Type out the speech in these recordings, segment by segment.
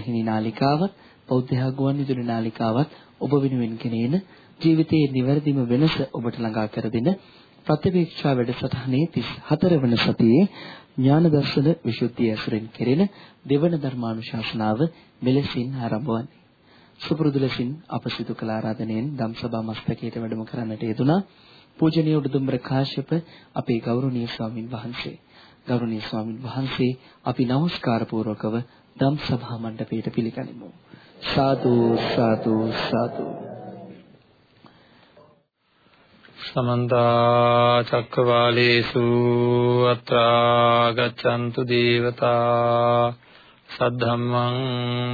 අදත් බෞද්ධ රූපවාහිනී නාලිකාවත් බෞද්ධ ගුවන්විදුලි නාලිකාවත් ඔබ වෙනුවෙන් ගෙනෙන ජීවිතයේ නිවැරදිම වෙනස ඔබට ළඟා කර දෙන ප්‍රතිවීක්ෂා වැඩසටහනේ 34 වන සතියේ ඥාන දර්ශන විසුද්ධිය ඇසුරෙන් කෙරෙන දෙවන ධර්මානුශාසනාව මෙලෙසින් ආරම්භ වන්නේ. සුපුරුදු ලෙසින් අප සිදු කළ ආරාධනයෙන් ධම්සභා මස්තකයට වැඩම කරන්නට යෙදුනා පූජනීය උඩුදුම්බර කාශ්‍යප අපේ ගෞරවනීය ස්වාමින් වහන්සේ. ගෞරවනීය ස්වාමින් වහන්සේ අපි নমස්කාර පූර්වකව ධම්සභා මණ්ඩපයට පිළිගනිමු. සාදු සාදු සාදු සමන්ත චක්කවාලේසු අත්‍රා ගච්ඡන්තු දේවතා සද්ධම්මං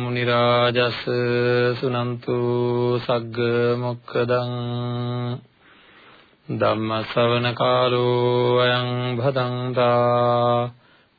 මුනි රාජස් සුනන්තු සග්ග මොක්කදං ධම්ම ශ්‍රවණ කාලෝ අයං භදංතා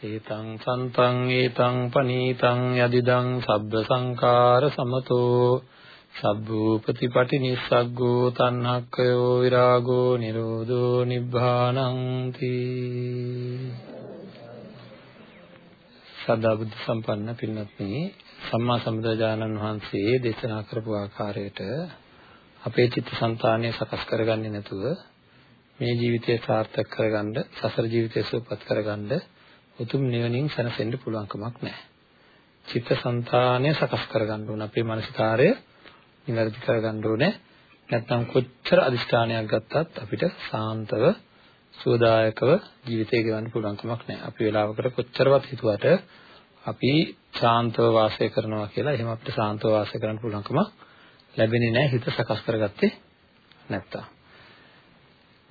ඒතං සන්තං ඒතං පනීතං යදිදං සබ්බ සංකාර සමතෝ සබ්බූපතිපටි නිස්සග්ගෝ තණ්හක්කයෝ විරාගෝ නිරෝධෝ නිබ්බානං තී සදා බුද්ධ සම්පන්න පින්වත්නි සම්මා සම්බුදුරජාණන් වහන්සේ දේශනා කරපු ආකාරයට අපේ චිත්තසංතානය සකස් කරගන්නේ නැතුව මේ ජීවිතය සාර්ථක කරගන්න සසර ජීවිතය සුවපත් කරගන්න උතුම් නිවනින් සැනසෙන්න පුළුවන් කමක් නැහැ. චිත්තසංතානය සකස් කරගන්න ඕන අපේ මානසිකාරය නිවැරදි කරගන්න ඕනේ. නැත්නම් කොච්චර අදිෂ්ඨානයක් ගත්තත් අපිට සාන්තව සුවදායකව ජීවිතය ගෙවන්න පුළුවන් කමක් නැහැ. අපි වෙලාවකට කොච්චරවත් හිතුවට අපි ශාන්තව වාසය කරනවා කියලා එහෙම අපිට ශාන්තව වාසය කරන්න පුළුවන්කම ලැබෙන්නේ නැහැ හිත සකස් කරගත්තේ නැත්තම්.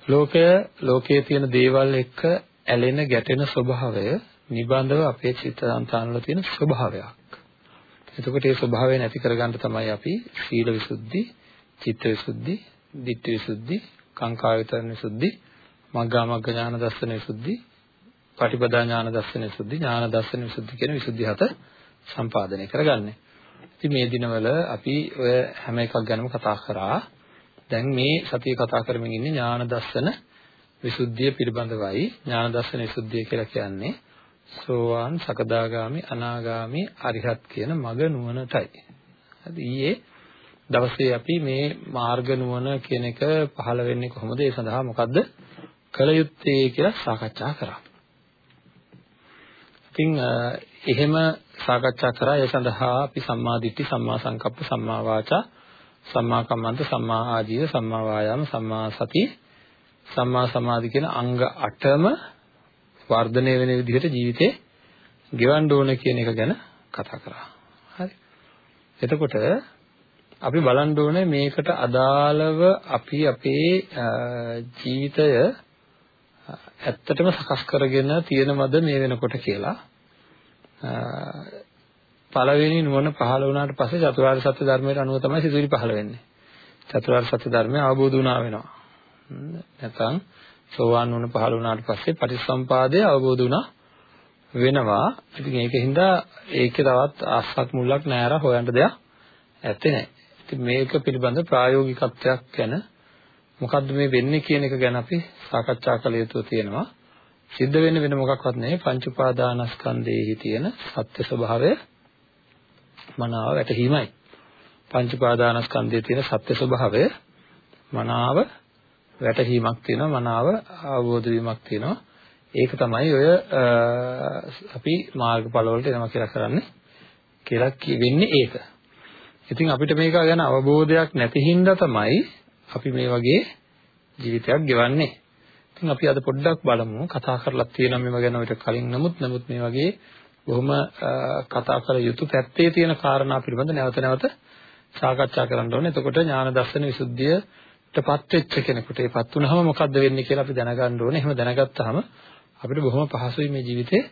ලෝකය ලෝකයේ තියෙන දේවල් එක්ක ඇලෙන ගැටෙන ස්වභාවය නිබඳව අපේ චිත්තසංතානවල තියෙන ස්වභාවයක්. එතකොට මේ ස්වභාවය නැති කරගන්න තමයි අපි සීල විසුද්ධි, චිත්ත විසුද්ධි, ditthi විසුද්ධි, කාංකා විතරණ විසුද්ධි, මග්ගා මග්ග ඥාන දර්ශන විසුද්ධි පටිපදා ඥාන දර්ශන විසුද්ධි ඥාන දර්ශන විසුද්ධි කියන විසුද්ධි හත සම්පාදනය කරගන්නේ. ඉතින් මේ දිනවල අපි ඔය හැම එකක් ගැනම කතා කරා. දැන් මේ සතිය කතා කරමින් ඉන්නේ ඥාන දර්ශන විසුද්ධිය පිළිබඳවයි. ඥාන දර්ශන විසුද්ධිය කියලා කියන්නේ සෝවාන්, සකදාගාමි, අනාගාමි, අරිහත් කියන මග නුවණටයි. හරි ඊයේ දවසේ අපි මේ මාර්ග නුවණ කියන එක පහළ වෙන්නේ කොහොමද? ඒ සඳහා මොකද්ද කළ යුත්තේ කියලා සාකච්ඡා කරා. ඉතින් එහෙම සාකච්ඡා කරා ඒ සඳහා අපි සම්මා දිට්ඨි සම්මා සංකප්ප සම්මා වාචා සම්මා කම්මන්ත සම්මා ආජීව සම්මා වායාම සම්මා සති සම්මා සමාධි කියන අංග 8ම වර්ධනය වෙන විදිහට ජීවිතේ ගෙවන්න ඕන කියන එක ගැන කතා කරා. හරි. එතකොට අපි බලන්න ඕනේ මේකට අදාළව අපි අපේ ජීවිතය ඇත්තටම සකස් කරගෙන තියෙනවද මේ වෙනකොට කියලා පළවෙනි නුවණ පහළ වුණාට පස්සේ චතුරාර්ය සත්‍ය ධර්මයට අනුව තමයි සිතුවිලි පහළ වෙන්නේ. චතුරාර්ය සත්‍ය ධර්මය අවබෝධ වුණා වෙනවා. නැත්නම් සෝවාන් නුවණ පහළ වුණාට පස්සේ පටිච්චසම්පාදය අවබෝධ වුණා වෙනවා. ඉතින් ඒකින්ද ඒකේ තවත් අස්සක් මුල්ලක් නෑර හොයන්න දෙයක් ඇත්තේ නෑ. ඉතින් මේක පිළිබඳ ප්‍රායෝගිකත්වයක් ගැන මොකද්ද මේ වෙන්නේ කියන එක ගැන අපි සාකච්ඡා කළ යුතු තියෙනවා. සිද්ධ වෙන්නේ වෙන මොකක්වත් නෙවෙයි පංච උපාදානස්කන්ධයේහි තියෙන සත්‍ය ස්වභාවය මනාව වැටහීමයි. පංච උපාදානස්කන්ධයේ තියෙන සත්‍ය ස්වභාවය මනාව වැටහීමක් තියෙනවා මනාව අවබෝධ වීමක් තියෙනවා. ඒක තමයි ඔය අපි මාර්ගඵල වලට එනවා කියලා කරන්නේ කියලා වෙන්නේ ඒක. ඉතින් අපිට මේක ගැන අවබෝධයක් නැති හින්දා තමයි අපි මේ වගේ ජීවිතයක් ගෙවන්නේ. ඉතින් අපි අද පොඩ්ඩක් බලමු කතා කරලා තියෙනවා මේව ගැන ඊට කලින් නමුත් නමුත් මේ වගේ බොහොම කතා කළ යුතු පැත්තේ තියෙන කාරණා පිළිබඳ නැවත නැවත සාකච්ඡා කරන්න ඕනේ. එතකොට ඥාන දර්ශන විසුද්ධියටපත් වෙච්ච කෙනෙකුට ඒපත් වුනහම මොකද්ද වෙන්නේ කියලා අපි දැනගන්න ඕනේ. එහෙම දැනගත්තාම අපිට බොහොම පහසුයි මේ ජීවිතේ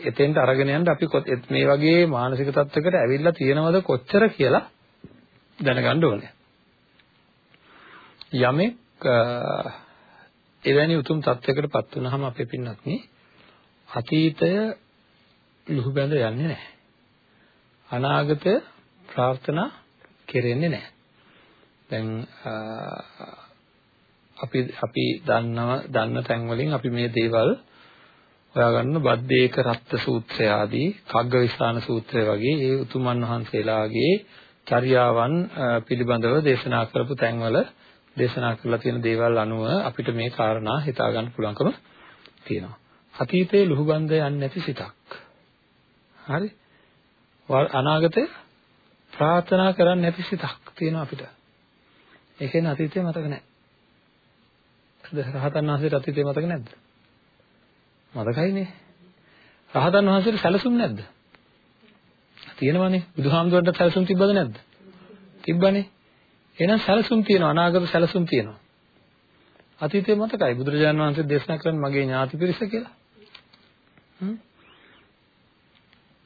එතෙන්ට අරගෙන යන්න අපි මේ වගේ මානසික තත්වයකට ඇවිල්ලා තියෙනවද කොච්චර කියලා දැනගන්න ඕනේ. යමෙක් එවැනි උතුම් තත්වයකටපත් වුනහම අපේ පින්නත් අතීතය ලුහු බැඳ යන්නේ නැහැ. අනාගතය ප්‍රාර්ථනා කෙරෙන්නේ නැහැ. දැන් අපි අපි දන්නව දන්න තැන් වලින් අපි මේ දේවල් හොයාගන්න බද්දේක රත්ත සූත්‍රය ආදී කග්ගවිස්ථාන සූත්‍රය වගේ ඒ උතුමන් වහන්සේලාගේ චර්යාවන් පිළිබඳව දේශනා කරපු තැන්වල දේශනා කරලා තියෙන දේවල් අනුව අපිට මේ කාරණා හිතා ගන්න පුළුවන්කම තියෙනවා. අතීතයේ ලුහුබන්ද යන්නේ නැති සිතක්. හරි? අනාගතේ ප්‍රාර්ථනා කරන්නේ නැති සිතක් තියෙනවා අපිට. ඒ කියන්නේ අතීතේ මතක නැහැ. රහතන් වහන්සේට අතීතේ මතක නැද්ද? මතකයිනේ. රහතන් වහන්සේට සැලසුම් නැද්ද? තියෙනවනේ. බුදුහාමුදුරන්ට සැලසුම් තිබ්බද නැද්ද? තිබ්බනේ. එහෙනම් සැලසුම් තියෙනවා අනාගත සැලසුම් තියෙනවා. අතීතේ මතකයි බුදුරජාණන් වහන්සේ දේශනා කරන්නේ මගේ ඥාති පිරිස කියලා. හ්ම්.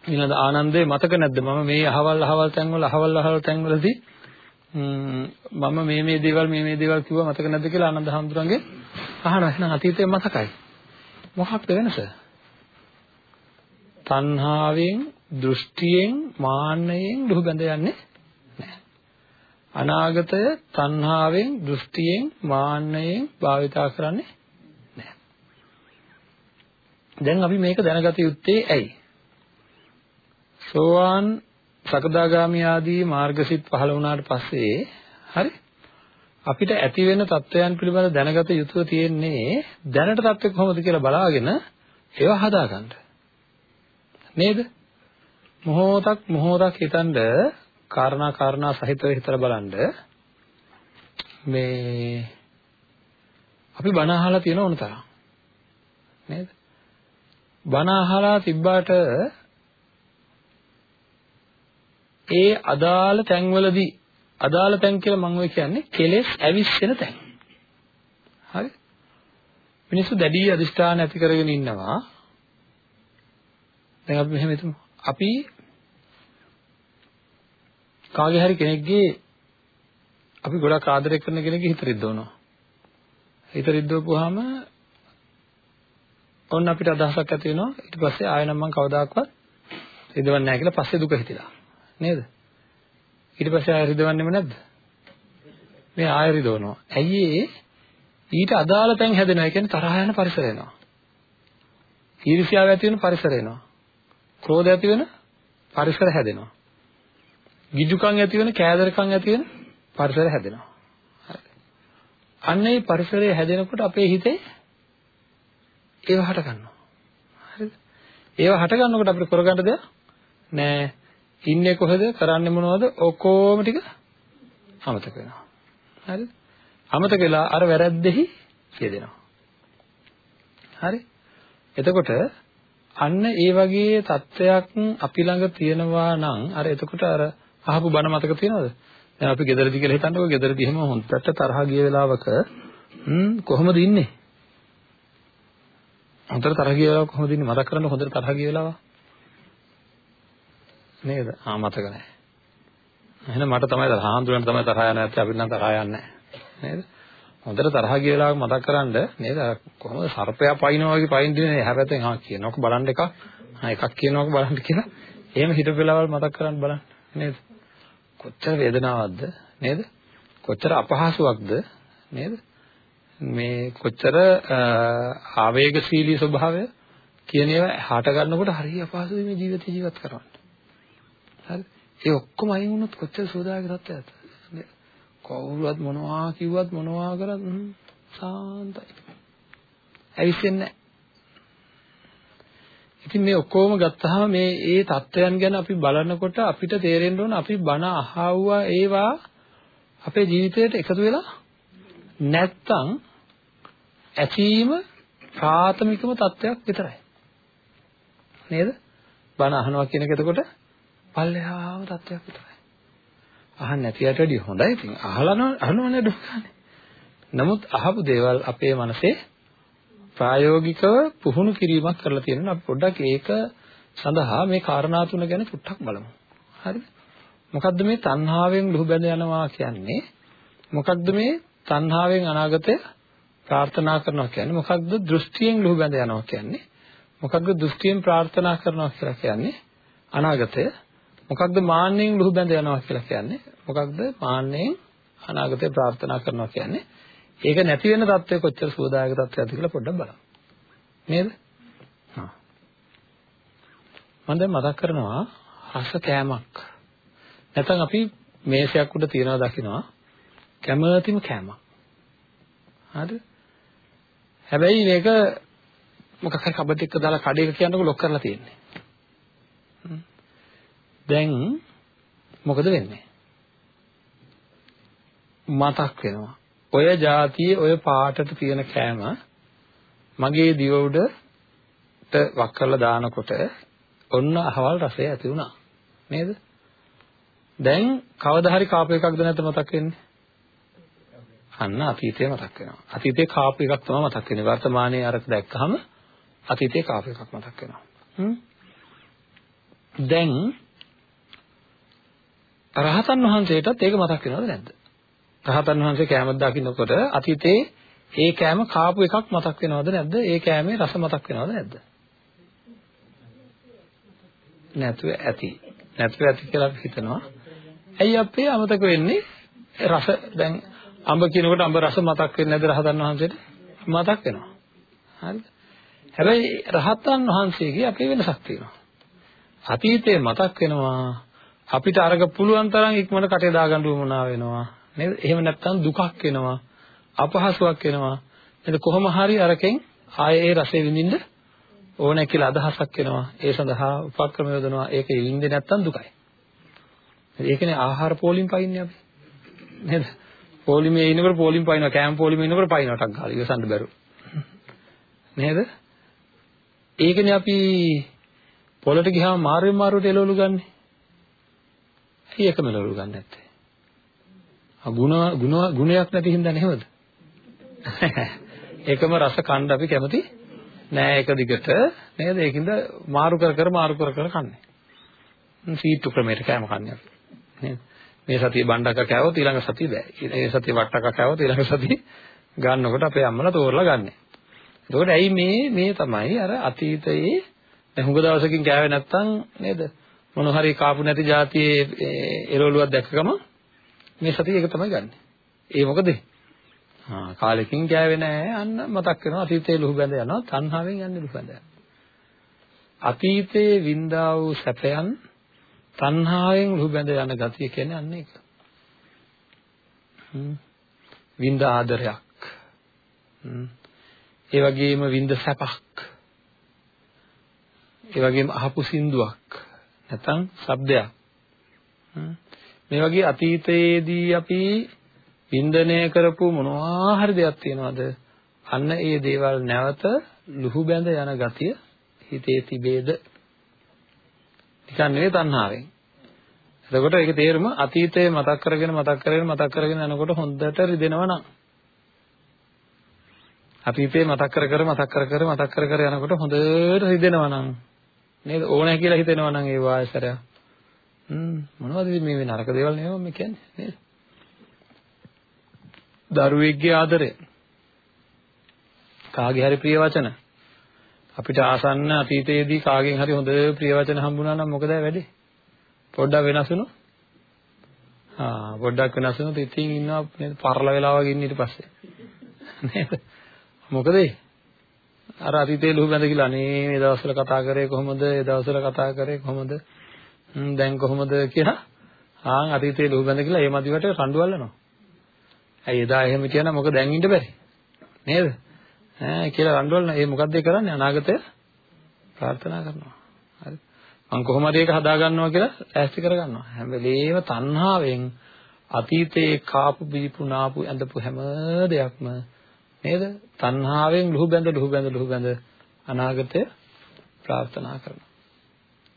ඊළඟ ආනන්දේ මතක නැද්ද මම මේ අහවල් අහවල් තැන්වල අහවල් අහවල් තැන්වලදී මම මේ මේ දේවල් මේ මේ දේවල් කිව්වා මතක නැද්ද කියලා ආනන්ද හාමුදුරන්ගේ අහනවා. එහෙනම් අතීතේ මතකයි. මොකක්ද වෙනස? තණ්හාවෙන් දෘෂ්ටියෙන් මාන්නයෙන් දුහ බැඳ යන්නේ නැහැ. අනාගතය තණ්හාවෙන් දෘෂ්ටියෙන් මාන්නයෙන් භාවිතා කරන්නේ නැහැ. දැන් අපි මේක දැනගත යුත්තේ ඇයි? සෝවාන් සකදාගාමි ආදී මාර්ගසිත පහළ වුණාට පස්සේ හරි අපිට ඇති වෙන தත්වයන් පිළිබඳ දැනගත යුතුව තියෙන්නේ දැනට தත්වෙ කොහොමද කියලා බලාගෙන ඒවා හදාගන්න. නේද? මොහොතක් මොහොතක් හිතනද කාරණා කාරණා සහිතව හිතලා බලන්න මේ අපි බණ අහලා තියෙන ඕන තරම් නේද? බණ අහලා තිබ්බාට ඒ අදාළ තැන්වලදී අදාළ තැන් කියලා මම ඔය කියන්නේ කෙලෙස් ඇවිස්සෙන තැන්. හරි? මිනිස්සු දැඩි අදිෂ්ඨාන ඇති කරගෙන ඉන්නවා. දැන් අපි මෙහෙම හිතමු. අපි කාගේ හරි කෙනෙක්ගේ අපි ගොඩක් ආදරය කරන කෙනෙක්ගේ හිත රිද්දවනවා. හිත රිද්දවපුවාම ඔන්න අපිට අදහසක් ඇති වෙනවා ඊට පස්සේ ආයෙ නම් මම කවදාකවත් රිදවන්නේ නැහැ කියලා පස්සේ දුක හිතිලා. නේද? ඊට පස්සේ ආයෙ රිදවන්නෙම නැද්ද? මේ ආයෙ රිදවනවා. ඇයි ඒ? ඊට අදාළ තැන් හැදෙනවා. ඒ කියන්නේ තරහ යන පරිසර එනවා. ඊර්ෂ්‍යාව ඇති වෙන පරිසර එනවා. ක්‍රෝධ ඇති වෙන පරිසර හැදෙනවා. ගිජුකම් ඇති වෙන, කෑදරකම් ඇති වෙන පරිසර හැදෙනවා. අන්න ඒ පරිසරය හැදෙනකොට අපේ හිතේ ඒව හට ගන්නවා. හරිද? ඒව හට ගන්නකොට අපිට කරගන්න දෙයක් නෑ. ඉන්නේ කොහෙද? කරන්නේ මොනවද? ඔක්කොම ටික අමතක වෙනවා. හරිද? අමතක වෙලා අර වැරද්දෙහි යෙදෙනවා. හරි? එතකොට අන්න ඒ වගේ தත්වයක් අපි ළඟ තියෙනවා නම් අර එතකොට අර අහපු බණ මතක තියෙනවද? දැන් අපි ගෙදරදී කියලා හිතන්නකෝ ගෙදරදී එහෙම හොන්දට තරහ ගිය වෙලාවක හ්ම් කොහොමද ඉන්නේ? හොඳට තරහ ගිය වෙලාවක කොහොමද ඉන්නේ? මතක් කරන්න හොඳට තරහ ගිය වෙලාව නේද? ආ මතක නැහැ. එහෙනම් මට තමයි තරහ හාමුදුරන්ට තමයි තරහ යන්නේ නැත්නම් අපිට නම් තරහ යන්නේ නැහැ. නේද? හොඳට තරහ ගිය වෙලාවක මතක් කරන්ඩ නේද? කොහොමද සර්පයා පයින්නවා වගේ පයින් දිනේ එහා පැත්තෙන් ආ කියනකො බලන්න එකක්. ආ එකක් කියනකො බලන්න කියලා. එහෙම හිතපු වෙලාවල් මතක් කරන් බලන්න නේද? කොච්චර වේදනාවක්ද නේද? කොච්චර අපහසුයක්ද නේද? මේ කොච්චර ආවේගශීලී ස්වභාවය කියන ඒවා හට ගන්නකොට හරිය අපහසුයි මේ ජීවිතය ජීවත් කරන්න. හරි? ඒ ඔක්කොම අයින් වුණොත් කොච්චර සෝදාගේ තත්ත්වයක්ද? කවුරුවත් මොනවා කිව්වත් මොනවා කරත් සාන්තයි. ඇවිස්සෙන්නේ ඉතින් මේ ඔක්කොම ගත්තාම මේ ඒ தත්වයන් ගැන අපි බලනකොට අපිට තේරෙන්න ඕන අපි බණ අහවුවා ඒවා අපේ ජීවිතයට එකතු වෙලා නැත්තම් ඇසීම ප්‍රාථමිකම தත්වයක් විතරයි. නේද? බණ අහනවා කියන එක එතකොට පල්ලෙහාම තත්ත්වයක් විතරයි. අහන්න නැතිවට වැඩිය හොඳයි. ඉතින් අහලා අහනවනේ දුකනේ. නමුත් අහපු දේවල් අපේ මනසේ ප්‍රායෝගිකව පුහුණු කිරීමක් කරලා තියෙනවා. අපි පොඩ්ඩක් ඒක සඳහා මේ කාරණා තුන ගැන චුට්ටක් බලමු. හරිද? මොකද්ද මේ තණ්හාවෙන් ලුහු බැඳ යනවා කියන්නේ? මොකක්ද මේ තණ්හාවෙන් අනාගතය ප්‍රාර්ථනා කරනවා කියන්නේ? මොකක්ද දෘෂ්ටියෙන් ලුහු බැඳ යනවා කියන්නේ? මොකක්ද දෘෂ්ටියෙන් ප්‍රාර්ථනා කරනවා කියලා කියන්නේ? අනාගතය. මොකක්ද මාන්නෙන් ලුහු බැඳ යනවා කියලා කියන්නේ? මොකක්ද මාන්නෙන් අනාගතය ප්‍රාර්ථනා කරනවා කියන්නේ? ඒක නැති වෙන தත්ත්වය කොච්චර සුවදායක தත්ත්වයක්ද කියලා පොඩ්ඩක් බලමු. නේද? හා. මම දැන් මතක් කරනවා රස කෑමක්. නැත්නම් අපි මේසයක් උඩ තියනවා දකිනවා කැමතිම කෑමක්. හරිද? හැබැයි මේක මොකක් හරි කබඩ් එක දාලා කඩේක කියනකොට ලොක් කරලා තියෙන්නේ. දැන් මොකද වෙන්නේ? මතක් වෙනවා. ඔය જાතියේ ඔය පාටට තියෙන කෑම මගේ දිව උඩට වක් කරලා දානකොට ඔන්න අහවල් රසය ඇති වුණා. නේද? දැන් කවදා හරි කාපු එකක්ද නැද්ද මතක් වෙන්නේ? අන්න අතීතේ මතක් වෙනවා. අතීතේ කාපු එකක් තමයි මතක් වෙන්නේ. වර්තමානයේ අරක දැක්කහම අතීතේ කාපු එකක් මතක් වෙනවා. දැන් රහතන් වහන්සේටත් ඒක මතක් වෙනවද නැද්ද? රහතන් වහන්සේ කෑමක් දකින්නකොට අතීතේ ඒ කෑම කාපු එකක් මතක් වෙනවද නැද්ද? ඒ කෑමේ රස මතක් වෙනවද නැද්ද? නැතුව ඇති. නැතුව ඇති කියලා අපි හිතනවා. ඇයි අපේ අමතක වෙන්නේ? රස දැන් අඹ කියනකොට අඹ රස මතක් වෙන්නේ නැද්ද රහතන් වහන්සේට? මතක් වෙනවා. හරිද? හැබැයි රහතන් වහන්සේගේ අපේ වෙනසක් තියෙනවා. අතීතේ මතක් වෙනවා අපිට අරග පුළුවන් තරම් ඉක්මනට කටේ දාගන්න උවමනා වෙනවා. නේද? එහෙම නැත්නම් දුකක් එනවා. අපහසුයක් එනවා. නේද? කොහොම හරි අරකින් ආයේ ඒ රසය විඳින්න ඕනේ කියලා අදහසක් එනවා. ඒ සඳහා උපක්‍රම යොදනවා. ඒක විඳින්නේ නැත්නම් දුකයි. ඒකනේ ආහාර පොලින් පයින්නේ අපි. නේද? පොලිමේ ඉන්නකොට පොලින් පයින්නවා. කෑම පොලිමේ ඉන්නකොට පයින්නවා ටක් ගාලා ඉවසන්න බැරුව. නේද? ඒකනේ අපි පොලට ගියාම මාරුවෙන් මාරුවට එළවලු ගන්නෙ. ඇයි එකම එළවලු ගන්න නැත්තේ? ගුණ ගුණ ගුණයක් නැති හින්දා නෙවෙද? එකම රස කන්න අපි කැමති නෑ එක දිගට නේද? ඒකින්ද මාරු කර කර මාරු කර කර කන්නේ. සීතු ක්‍රමයට කෑම කන්නේ අපි. නේද? මේ සතිය බණ්ඩක කෑවොත් ඊළඟ සතිය බෑ. මේ සතිය වට්ටක කෑවොත් ඊළඟ සතිය ගන්නකොට අපේ අම්මලා තෝරලා ගන්නෙ. එතකොට ඇයි මේ මේ තමයි අර අතීතයේ දැන් හුඟ දවසකින් කෑවේ නැත්තම් නේද? මොන හරි කාපු නැති જાතියේ එරවලුවක් දැක්කම මේ සතිය ඒක තමයි ගන්නෙ. ඒ මොකද? ආ කාලෙකින් කෑවේ නැහැ අන්න මතක් වෙනවා අතීතයේ ලුහු බැඳ යනවා තණ්හාවෙන් යන්නේ ලුහු බැඳ යනවා. අතීතයේ වින්දා වූ සැපයන් තණ්හාවෙන් ලුහු බැඳ යන ගතිය කියන්නේ අන්න ඒක. වින්ද ආදරයක්. ඒ වගේම වින්ද සැපක්. ඒ වගේම අහපු සින්දුවක් නැත්නම් ශබ්දයක්. මේ වගේ අතීතයේදී අපි වින්දනය කරපු මොනවා හරි දෙයක් තියනවාද? අන්න ඒ දේවල් නැවත ලුහු බැඳ යන ගතිය හිතේ තිබේද? නිකන් නෙවෙයි තණ්හාවෙන්. එතකොට ඒක තේරුම අතීතයේ මතක් කරගෙන මතක් කරගෙන මතක් කරගෙන යනකොට හොඳට රිදෙනවා නම් අතීතේ මතක් කර කර මතක් කර කර මතක් කර කර යනකොට හොඳට රිදෙනවා නම් නේද? ඕනෑ කියලා හිතෙනවා නම් ඒ වායසරය. හ්ම් මොනවද මේ මේ නරක දේවල් නෙවෙයි මේ කියන්නේ? නේද? දරුවෙක්ගේ ආදරය. කාගේ හරි ප්‍රිය වචන. අපිට ආසන්න අතීතයේදී කාගෙන් හරි හොඳ ප්‍රිය වචන හම්බුණා නම් මොකද වෙන්නේ පොඩ්ඩක් වෙනස් වුණොත්. ආ පොඩ්ඩක් වෙනස් වුණොත් ඉතින් ඉන්නවා නේද? පරල වෙලා වගේ ඉන්න ඊට පස්සේ. නේද? මොකද? අර අතීතයේ ලුහු බැඳ කියලා අනේ මේ දවස්වල කතා කරේ කොහොමද ඒ දවස්වල කතා කරේ කොහොමද දැන් කොහොමද කියලා ආන් අතීතයේ ලුහු බැඳ කියලා ඒ මදිවට රණ්ඩු අල්ලනවා. ඇයි එදා එහෙම කියනා මොකද දැන් ඉන්න බැරි නේද? ඈ කියලා රණ්ඩු අල්ලන ඒ මොකද්ද කරන්නේ අනාගතය ප්‍රාර්ථනා කරනවා. හරි. මම කොහොම හරි ඒක හදා ගන්නවා කියලා ඈස්ති කර ගන්නවා. හැම වෙලේම තණ්හාවෙන් අතීතයේ කාපු බීපු නාපු ඇඳපු හැම දෙයක්ම නේද? තණ්හාවෙන් ලුහු බැඳ ලුහු බැඳ ලුහු බැඳ අනාගතය ප්‍රාර්ථනා කරනවා.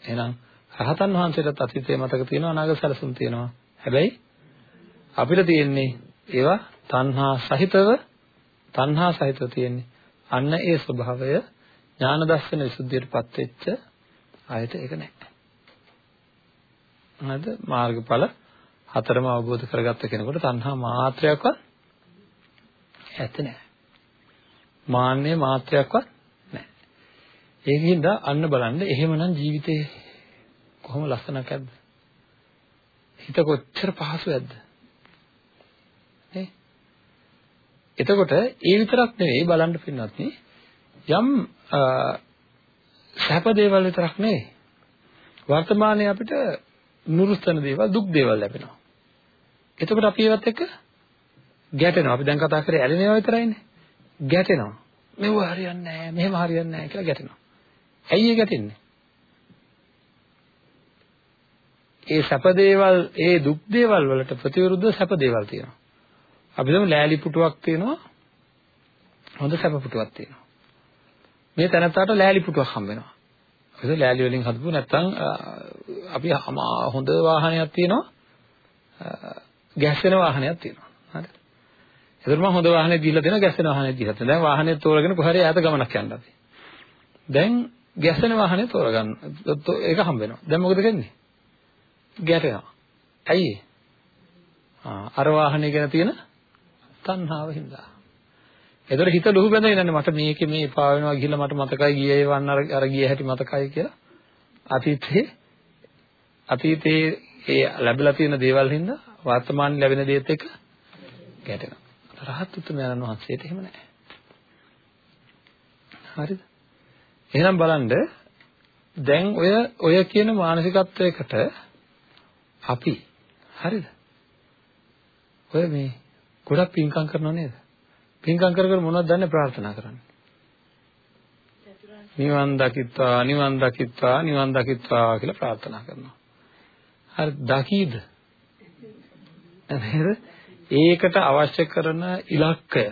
එහෙනම් රහතන් වහන්සේටත් අතීතයේ මතක තියෙනවා අනාගත සැලසුම් තියෙනවා. හැබැයි අපිට තියෙන්නේ ඒවා තණ්හා සහිතව තණ්හා සහිතව තියෙන්නේ අන්න ඒ ස්වභාවය ඥාන දර්ශන විසුද්ධියටපත් වෙච්ච අයට ඒක නැහැ. නේද? මාර්ගඵල හතරම අවබෝධ කරගත්ත කෙනෙකුට තණ්හා මාත්‍රයක්වත් ඇත්ත නැහැ. මාන්නේ මාත්‍රයක්වත් නැහැ. ඒකින්ද අන්න බලන්න එහෙමනම් ජීවිතේ කොහොම ලස්සනක් ඇද්ද? හිත කොච්චර පහසුවක්ද? නේ? එතකොට ඒ විතරක් නෙවෙයි බලන්න පින්නත් යම් සැප දේවල් විතරක් නෙවෙයි වර්තමානයේ අපිට නුරුස්තන දේවල් දුක් දේවල් ලැබෙනවා. එතකොට අපි ඒවත් එක්ක ගැටෙනවා. අපි දැන් කතා කරේ ඇලෙනවා විතරයිනේ. ගැටෙනවා. මෙව හරියන්නේ නැහැ, මෙහෙම හරියන්නේ නැහැ කියලා ගැටෙනවා. ඇයි ඒ ගැටෙන්නේ? ඒ සැප දේවල්, ඒ දුක් දේවල් වලට ප්‍රතිවිරුද්ධ සැප දේවල් තියෙනවා. අපි දමු ලෑලි පුටුවක් තියෙනවා. හොඳ සැප පුටුවක් තියෙනවා. මේ තැනත්තාට ලෑලි පුටුවක් හම්බ වෙනවා. ඒක ලෑලි වලින් හදපු නැත්තම් අපි හොඳ වාහනයක් තියෙනවා. ගැස්සෙන වාහනයක් තියෙනවා. හරි. ඒතර මම හොඳ වාහනේ දීලා දෙනවා ගැස්සෙන වාහනේ දීලා දෙනවා. දැන් වාහනේ තෝරගෙන කොහරි ඈත ගමනක් යන්න අපි. දැන් ගැස්සෙන වාහනේ තෝරගන්න. ඒක හම්බ වෙනවා. දැන් මොකද කරන්නේ? ගැටෙනවා. ඇයි ඒ? අර වාහනේ ගැන තියෙන තණ්හාව හින්දා. ඒතර හිත ලුහු බැඳගෙන ඉන්නේ මට මේකේ මේ එපා වෙනවා ගිහිල්ලා මට මතකයි ගියේ වන්න අර අර ගිය හැටි මතකයි කියලා. අතීතේ අතීතේ ඒ ලැබිලා තියෙන දේවල් හින්දා වර්තමානයේ ලැබෙන දේත් එක්ක ගැටෙනවා. රහත් උතුමයන් වහන්සේට එහෙම නැහැ. හරිද? එහෙනම් බලන්න දැන් ඔය ඔය කියන මානසිකත්වයකට අපි හරිද? ඔය මේ ගොඩක් පින්කම් කරනව නේද? පින්කම් කර කර මොනවද දන්නේ ප්‍රාර්ථනා කරන්නේ? නිවන් දකිත්වා නිවන් දකිත්වා නිවන් දකිත්වා කියලා ප්‍රාර්ථනා කරනවා. හරි දකීද? නේද? ඒකට අවශ්‍ය කරන ඉලක්කය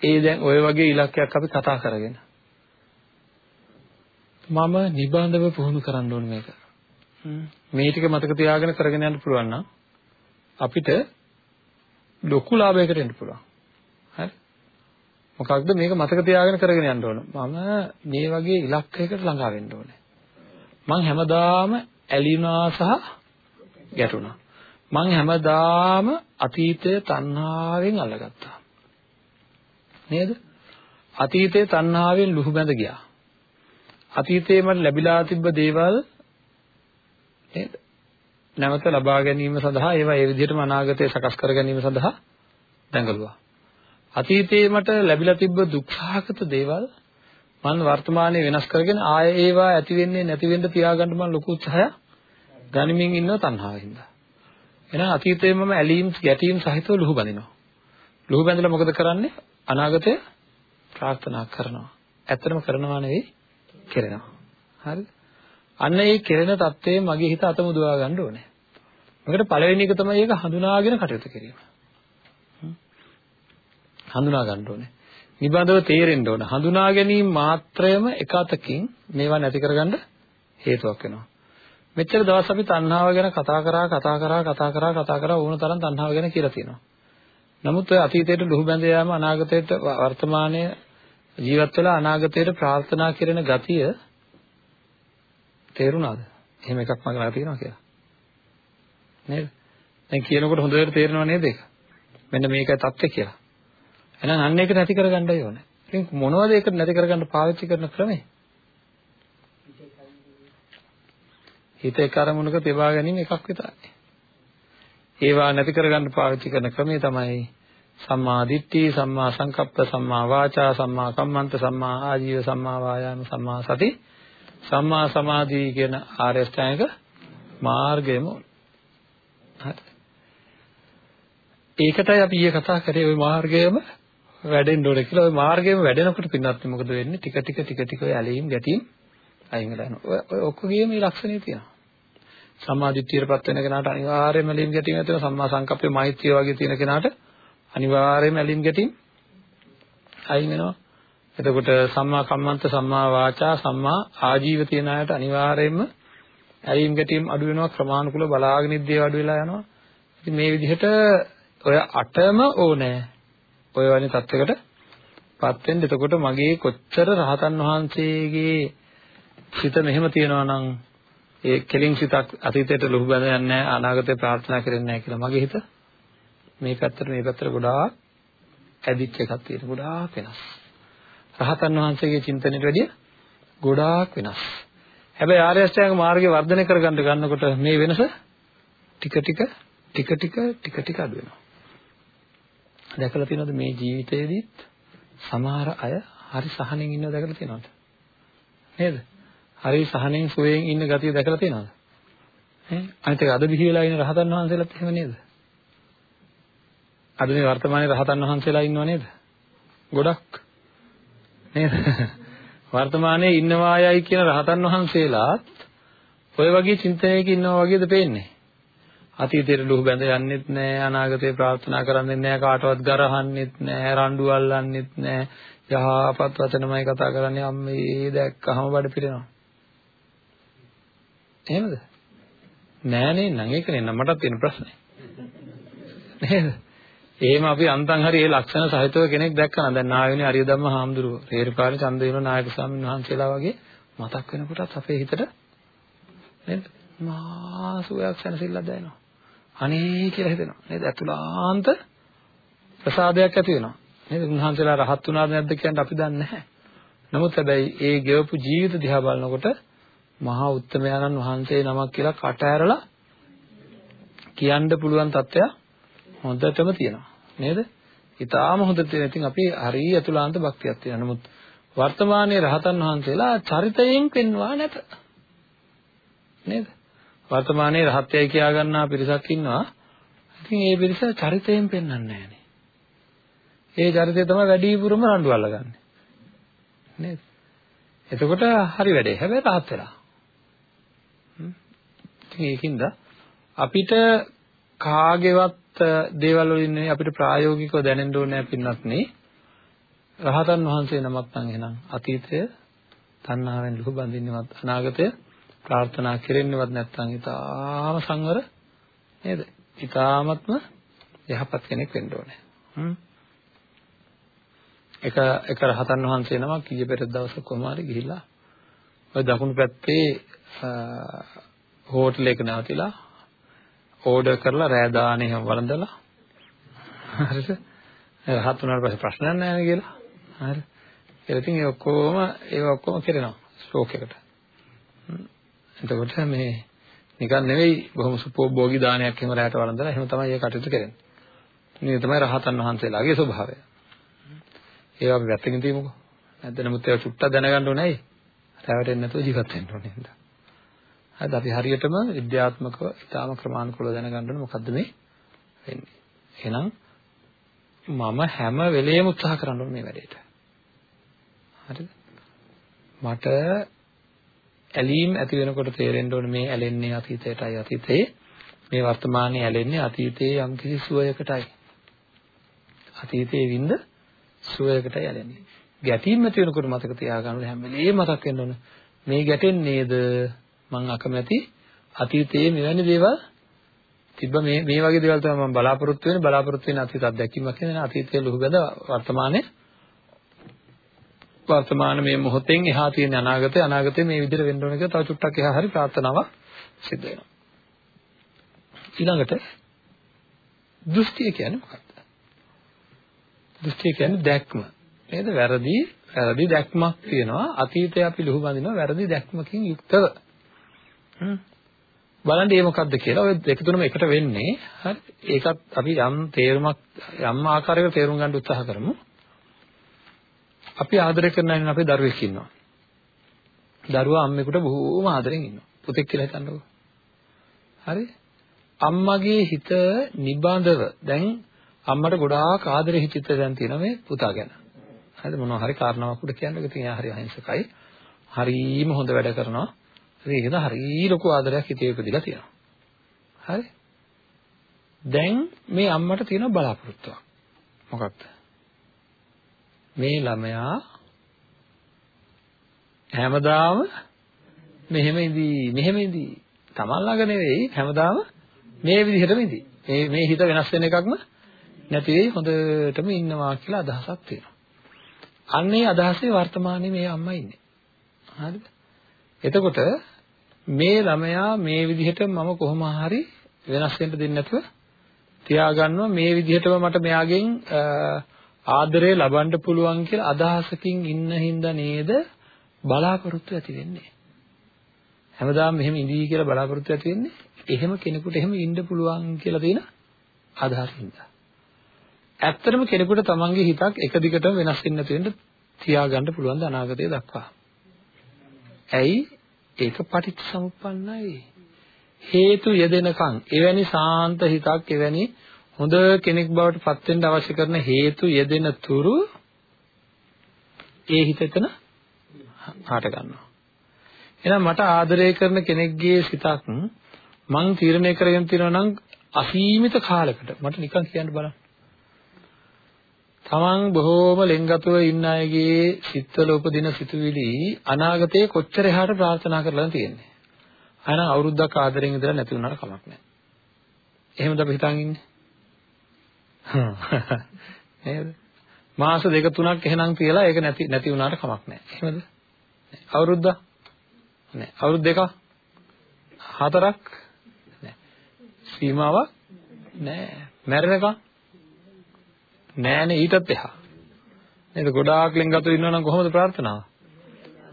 ඒ දැන් ওই වගේ ඉලක්කයක් අපි කතා කරගෙන මම නිබඳව පුහුණු කරන්න ඕනේ මේක. මේ ටික මතක තියාගෙන කරගෙන යන්න පුළුවන් නම් අපිට ලොකු ලාභයකට එන්න පුළුවන්. හරි? මොකක්ද මේක මතක තියාගෙන කරගෙන යන්න ඕන. මම මේ වගේ ඉලක්කයකට ළඟා වෙන්න ඕනේ. මං හැමදාම ඇලිනා සහ ගැටුණා. මං හැමදාම අතීතය තණ්හාවෙන් අල්ලගත්තා. නේද? අතීතයේ තණ්හාවෙන් ලුහු බැඳ ගියා. අතීතයේ මට ලැබිලා තිබ්බ දේවල් නේද? නැවත ලබා ගැනීම සඳහා ඒවා ඒ විදිහටම අනාගතය සකස් කර ගැනීම සඳහා දඟලුවා. අතීතයේ මට ලැබිලා තිබ්බ දුක්ඛාගත දේවල් මම වර්තමානයේ වෙනස් කරගෙන ආය ඒවා ඇති වෙන්නේ නැති වෙන්න තියාගන්න මම ලොකු උත්සාහයක් ගනිමින් ඉන්නව තණ්හාවෙන්ද. එහෙනම් අතීතයේ මම ඇලීම් ගැටීම් සහිතව ලුහු බඳිනවා. ලුහු බැඳලා මොකද කරන්නේ? අනාගතය ප්‍රාර්ථනා කරනවා. ඇත්තටම කරනවා නෙවෙයි කෙරෙනවා. හරිද? අන්න ඒ කෙරෙන தත්ත්වයේ මගේ හිත අතමුදවා ගන්න ඕනේ. මොකද පළවෙනි එක තමයි ඒක හඳුනාගෙන කටයුතු කිරීම. හඳුනා ගන්න ඕනේ. නිබඳව තේරෙන්න ඕන. හඳුනා ගැනීම මාත්‍රයම එක අතකින් මේවා නැති කරගන්න හේතුවක් වෙනවා. මෙච්චර දවස් අපි තණ්හාව ගැන කතා කරා කතා කරා කතා කරා කතා කරා ඕන තරම් තණ්හාව ගැන කියලා තියෙනවා. නමුත් ඔය අතීතයට ලුහු බැඳ යාම අනාගතයට වර්තමානයේ ජීවත් වෙලා අනාගතයට ප්‍රාර්ථනා කරන ගතිය තේරුණාද? එහෙම එකක් මම ළඟ තියෙනවා කියලා. නේද? දැන් කියනකොට හොඳට තේරෙනව නේද ඒක? මෙන්න මේකයි தත්ත්වය කියලා. එහෙනම් අන්න ඒක නැති කරගන්නයි ඕනේ. ඉතින් මොනවද ඒක නැති කරගන්න පාවිච්චි කරන ක්‍රමය? හිත එක අරමුණක තේවා ගැනීම එකක් විතරයි. ඒවා නැති කරගන්න පාවිච්චි කරන ක්‍රමය තමයි සම්මා දිට්ඨි, සම්මා සංකප්ප, සම්මා වාචා, සම්මා කම්මන්ත, සම්මා ආජීව, සම්මා වායාම, සම්මා සති, සම්මා සමාධි කියන ආර්ය ශ්‍රැංග මාර්ගයම හරි. ඒකටයි අපි ඊයේ කතා කරේ ওই මාර්ගයම වැඩෙන්න ඕනේ කියලා. ওই මාර්ගයම වැඩෙනකොට පින්නත් මොකද වෙන්නේ? ටික ටික ටික ටික ඔය ඇලීම් ගැටීම් අයින් වෙලා යනවා. ඔය ඔක්කොගේම මේ ලක්ෂණය තියෙනවා. සම්මාදිට්ඨියටපත් වෙන කෙනාට අනිවාර්යයෙන්ම ඇලීම් ගැටීම් ඇති වෙනවා. සම්මා සංකප්පේ මෛත්‍රිය වගේ තියෙන කෙනාට අනිවාර්යයෙන්ම ඇලීම් ගැටීම් අයින් වෙනවා. එතකොට සම්මා කම්මන්ත සම්මා වාචා සම්මා ආජීව තියන අයට අනිවාර්යයෙන්ම ඇලීම් ගැටීම් අඩු වෙනවා ක්‍රමානුකූලව බලාගෙන ඉද්දී අඩු වෙලා යනවා. ඉතින් මේ විදිහට ඔය අටම ඕනේ. ඔය වගේ තත්යකට පත් වෙන්න එතකොට මගේ කොච්චර රහතන් වහන්සේගේ සිත මෙහෙම තියනවා නම් ඒ කෙලින් සිතක් අතීතයට ලුහු බැඳ යන්නේ නැහැ අනාගතේ ප්‍රාර්ථනා කරන්නේ නැහැ කියලා මගේ හිත මේ පැත්තට මේ පැත්තට ගොඩාක් ඇදිච්ච එකක් තියෙන ගොඩාක් වෙනස්. රහතන් වහන්සේගේ චින්තනයට වැඩිය ගොඩාක් වෙනස්. හැබැයි ආර්ය අෂ්ටාංග මාර්ගය වර්ධනය කරගන්න ගන්නකොට මේ වෙනස ටික ටික ටික ටික ටික ටික අඩු වෙනවා. දැකලා තියෙනවද මේ ජීවිතේදීත් සමහර අය හරි සහනෙන් ඉන්නව දැකලා තියෙනවද? නේද? හරි සහනෙන් සුවයෙන් ඉන්න ගතිය දැකලා තියෙනවද? ඈ අනිත් එක අද බිහි වෙලා ඉන්න රහතන් වහන්සේලාත් එහෙම නේද? අද මේ වර්තමානයේ රහතන් වහන්සේලා ඉන්නව නේද? ගොඩක් නේද? වර්තමානයේ ඉන්නවායයි කියන රහතන් වහන්සේලාත් ඔය වගේ චින්තනයක ඉන්නවා වගේද පේන්නේ. අතීතයට ලුහු බැඳ යන්නෙත් නෑ අනාගතේ ප්‍රාර්ථනා කරන්නෙත් නෑ කාටවත් ගරහන්නෙත් නෑ රණ්ඩු අල්ලන්නෙත් නෑ යහපත් වචනමයි කතා කරන්නේ අම්මේ දැක්කහම බඩ පිරෙනවා. එහෙමද? නෑනේ නං ඒකනේ නම් මටත් තියෙන ප්‍රශ්නේ. නේද? එහෙම අපි අන්තං හරි ඒ ලක්ෂණ සහිතව කෙනෙක් දැක්කම දැන් නායුනේ අරිය ධම්ම හාමුදුරුවෝ රේරුකාණේ චන්දේන නායක ස්වාමීන් වහන්සේලා වගේ මතක් වෙනකොටත් අපේ හිතට නේද? මා සුවයක් සැනසෙල්ලක් දැනෙනවා. අනේ කියලා හිතෙනවා. නේද? අතුලාන්ත ප්‍රසාදයක් ඇති වෙනවා. නේද? උන්වහන්සේලා රහත් වුණාද නැද්ද කියන්න අපි දන්නේ නැහැ. නමුත් හැබැයි ඒ ගෙවපු ජීවිත දිහා බලනකොට මහා උත්තමයන්න් වහන්සේ නමක් කියලා කට ඇරලා කියන්න පුළුවන් තත්ත්වයක් හොඳටම තියෙනවා නේද? ඊටාම හොඳ තියෙන. ඉතින් අපි හරිය අතුලාන්ත භක්තියක් තියෙනවා. නමුත් වර්තමානයේ රහතන් වහන්සේලා චරිතයෙන් පෙන්වා නැත. නේද? වර්තමානයේ රහත්යයි කියා ගන්නා පිරිසක් ඉන්නවා. ඉතින් ඒ පිරිස චරිතයෙන් පෙන්වන්නේ නැහනේ. ඒ චරිතය තමයි වැඩිපුරම රණ්ඩු අල්ලගන්නේ. නේද? එතකොට හරි වැඩේ. හැබැයි rahat වෙලා. හ්ම්. ඉතින් ඒකින්ද අපිට කාගේවත් දේවල් වලින් නෙවෙයි අපිට ප්‍රායෝගිකව දැනෙන්න ඕනේ පින්නත් නේ. රහතන් වහන්සේ නමක් නම් එහෙනම් අතීතය තණ්හාවෙන් ලුහු බඳින්නවත් අනාගතය ප්‍රාර්ථනා කෙරෙන්නවත් නැත්නම් ඊටාම සංවර නේද? ඊටාමත්ම යහපත් කෙනෙක් වෙන්න ඕනේ. හ්ම්. එක එක රහතන් වහන්සේ නමක් ඊයේ පෙර දවසක කොහම හරි ගිහිල්ලා ඔය දකුණු පැත්තේ හෝටලයක නැවතිලා ඕඩර් කරලා රෑ දානේ හැම වළඳලා හරිද? රහත් වුණාට පස්සේ ප්‍රශ්නයක් නැහැ කියලා. හරි. ඒක ඉතින් ඒ ඔක්කොම ඒව ඔක්කොම කරනවා ස්ට්‍රෝක් එකට. එතකොට මේ නිකන් නෙවෙයි බොහොම සුපෝභෝගී දානයක් එහෙම රැයට වළඳලා එහෙම තමයි ඒ කටයුතු කරන්නේ. මේ තමයි රහතන් වහන්සේලාගේ ස්වභාවය. ඒවා අපි වැත්තකින් තියමුකෝ. නැත්නම් නමුත් ඒවා චුට්ටක් දැනගන්න ඕනේ ඇයි? රැවට එන්නේ නැතුව ජීවත් වෙන්න ඕනේ නේද හරිද අපි හරියටම විද්‍යාත්මකව ඉතාම ක්‍රමානුකූලව දැනගන්න ඕනේ මොකද්ද මේ වෙන්නේ. එහෙනම් මම හැම වෙලේම උත්සාහ කරන්න ඕනේ මේ වැඩේට. හරිද? මට ඇලීම් ඇති වෙනකොට තේරෙන්න ඕනේ මේ ඇලෙන්නේ අතීතයටයි අතීතයේ මේ වර්තමානයේ ඇලෙන්නේ අතීතයේ යම්කිසි සුවයකටයි. අතීතයේ වින්ද සුවයකටයි ඇලෙන්නේ. ගැටීම් ඇති වෙනකොට මතක තියාගන්න හැම වෙලේම මතක් වෙන්න ඕන. මේ ගැටෙන්නේද මම අකමැති අතීතයේ මෙවැනි දේවල් තිබ්බ මේ මේ වගේ දේවල් තමයි මම බලාපොරොත්තු වෙන්නේ. බලාපොරොත්තු වෙන අතීත අත්දැකීමක් කියන අතීතයේ ලුහු බඳ වර්තමානයේ වර්තමාන මේ මොහොතෙන් එහා තියෙන අනාගතය අනාගතේ මේ විදිහට වෙන්න ඕන කියලා තව චුට්ටක් එහා හරි ප්‍රාර්ථනාවක් සිද්ධ වෙනවා. ඊළඟට දෘෂ්ටිය කියන්නේ මොකක්ද? දෘෂ්ටිය කියන්නේ දැක්ම. නේද? වැරදි වැරදි දැක්මක් තියෙනවා. අතීතය අපි ලුහු බඳිනවා වැරදි දැක්මකින් යුක්තව. බලන්න මේ මොකද්ද කියලා ඔය දෙක තුනම එකට වෙන්නේ. හරි. ඒකත් අපි යම් තේරුමක් යම් ආකාරයකට තේරුම් ගන්න උත්සාහ කරමු. අපි ආදරය කරන අය අපේ දරුවෙක් ඉන්නවා. දරුවා අම්මෙකුට බොහෝම ආදරෙන් ඉන්නවා. පුතෙක් කියලා හිතන්නකෝ. හරි. අම්මගේ හිත නිබඳව දැන් අම්මට ගොඩාක් ආදරේ හිතිත දැන් තියෙනවා මේ පුතා ගැන. හරිද? මොනවා හරි කාරණාවක් උඩ කියන්නේ ඉතින් එයා හරි අහිංසකයි. හරීම හොඳ වැඩ කරනවා. ඒකද හරි ලොකු ආදරයක් හිතේ උපදිලා තියෙනවා. හරි? දැන් මේ අම්මට තියෙන බලාපොරොත්තුවක්. මොකක්ද? මේ ළමයා හැමදාම මෙහෙම ඉඳී මෙහෙම ඉඳී තමන් ළඟ නෙවෙයි හැමදාම මේ විදිහටම ඉඳී මේ මේ හිත වෙනස් වෙන එකක්ම නැති වෙයි හොඳටම ඉන්නවා කියලා අදහසක් තියෙනවා අන්නේ අදහසේ වර්තමානයේ මේ අම්මා ඉන්නේ. හරිද? එතකොට මේ ළමයා මේ විදිහට මම කොහොම හරි වෙනස් වෙන්න දෙන්නේ නැතුව තියාගන්නවා මේ විදිහටම මට මෙයාගෙන් ආදරය ලබන්න පුළුවන් කියලා අදහසකින් ඉන්න හින්දා නේද බලාපොරොත්තු ඇති වෙන්නේ. හැමදාම මෙහෙම ඉඳී කියලා බලාපොරොත්තු ඇති වෙන්නේ එහෙම කෙනෙකුට එහෙම ඉන්න පුළුවන් කියලා තියෙන අදහසින්ද. ඇත්තටම කෙනෙකුට තමන්ගේ හිතක් එක දිගටම වෙනස් වෙන්න නැති වෙන්න තියාගන්න පුළුවන් ද අනාගතය දක්වා. ඇයි? ඒක පටිච්චසමුප්පන්නයි. හේතු යෙදෙනකන් එවැනි සාන්ත හිතක් එවැනි හොඳ කෙනෙක් බවට පත් වෙන්න අවශ්‍ය කරන හේතු යෙදෙන තුරු ඒ හිත එතන හට ගන්නවා. එහෙනම් මට ආදරය කරන කෙනෙක්ගේ සිතක් මං තීරණය කරගෙන තියෙනවා නම් අසීමිත කාලයකට මට නිකන් කියන්න බලන්න. තමන් බොහෝම ලෙන්ගතුව ඉන්න අයගේ සිත්වල උපදින සිතුවිලි අනාගතයේ කොච්චර එහාට ප්‍රාර්ථනා කරලා තියෙන්නේ. අයනම් අවුරුද්දක් ආදරෙන් ඉඳලා නැති වුණාට කමක් නැහැ. එහෙමද අපි හිතන් ඉන්නේ? නේද? මාස දෙක තුනක් එහෙනම් තියලා ඒක නැති නැති වුණාට කමක් නැහැ. එහෙමද? අවුරුද්දක් නෑ. අවුරුදු දෙකක් හතරක් නෑ. සීමාවක් නෑ. මැරෙනකම් නෑනේ ඊටත් එහා. නේද? ගොඩාක් ලෙන්ගතු ඉන්නවා නම් කොහොමද ප්‍රාර්ථනාව?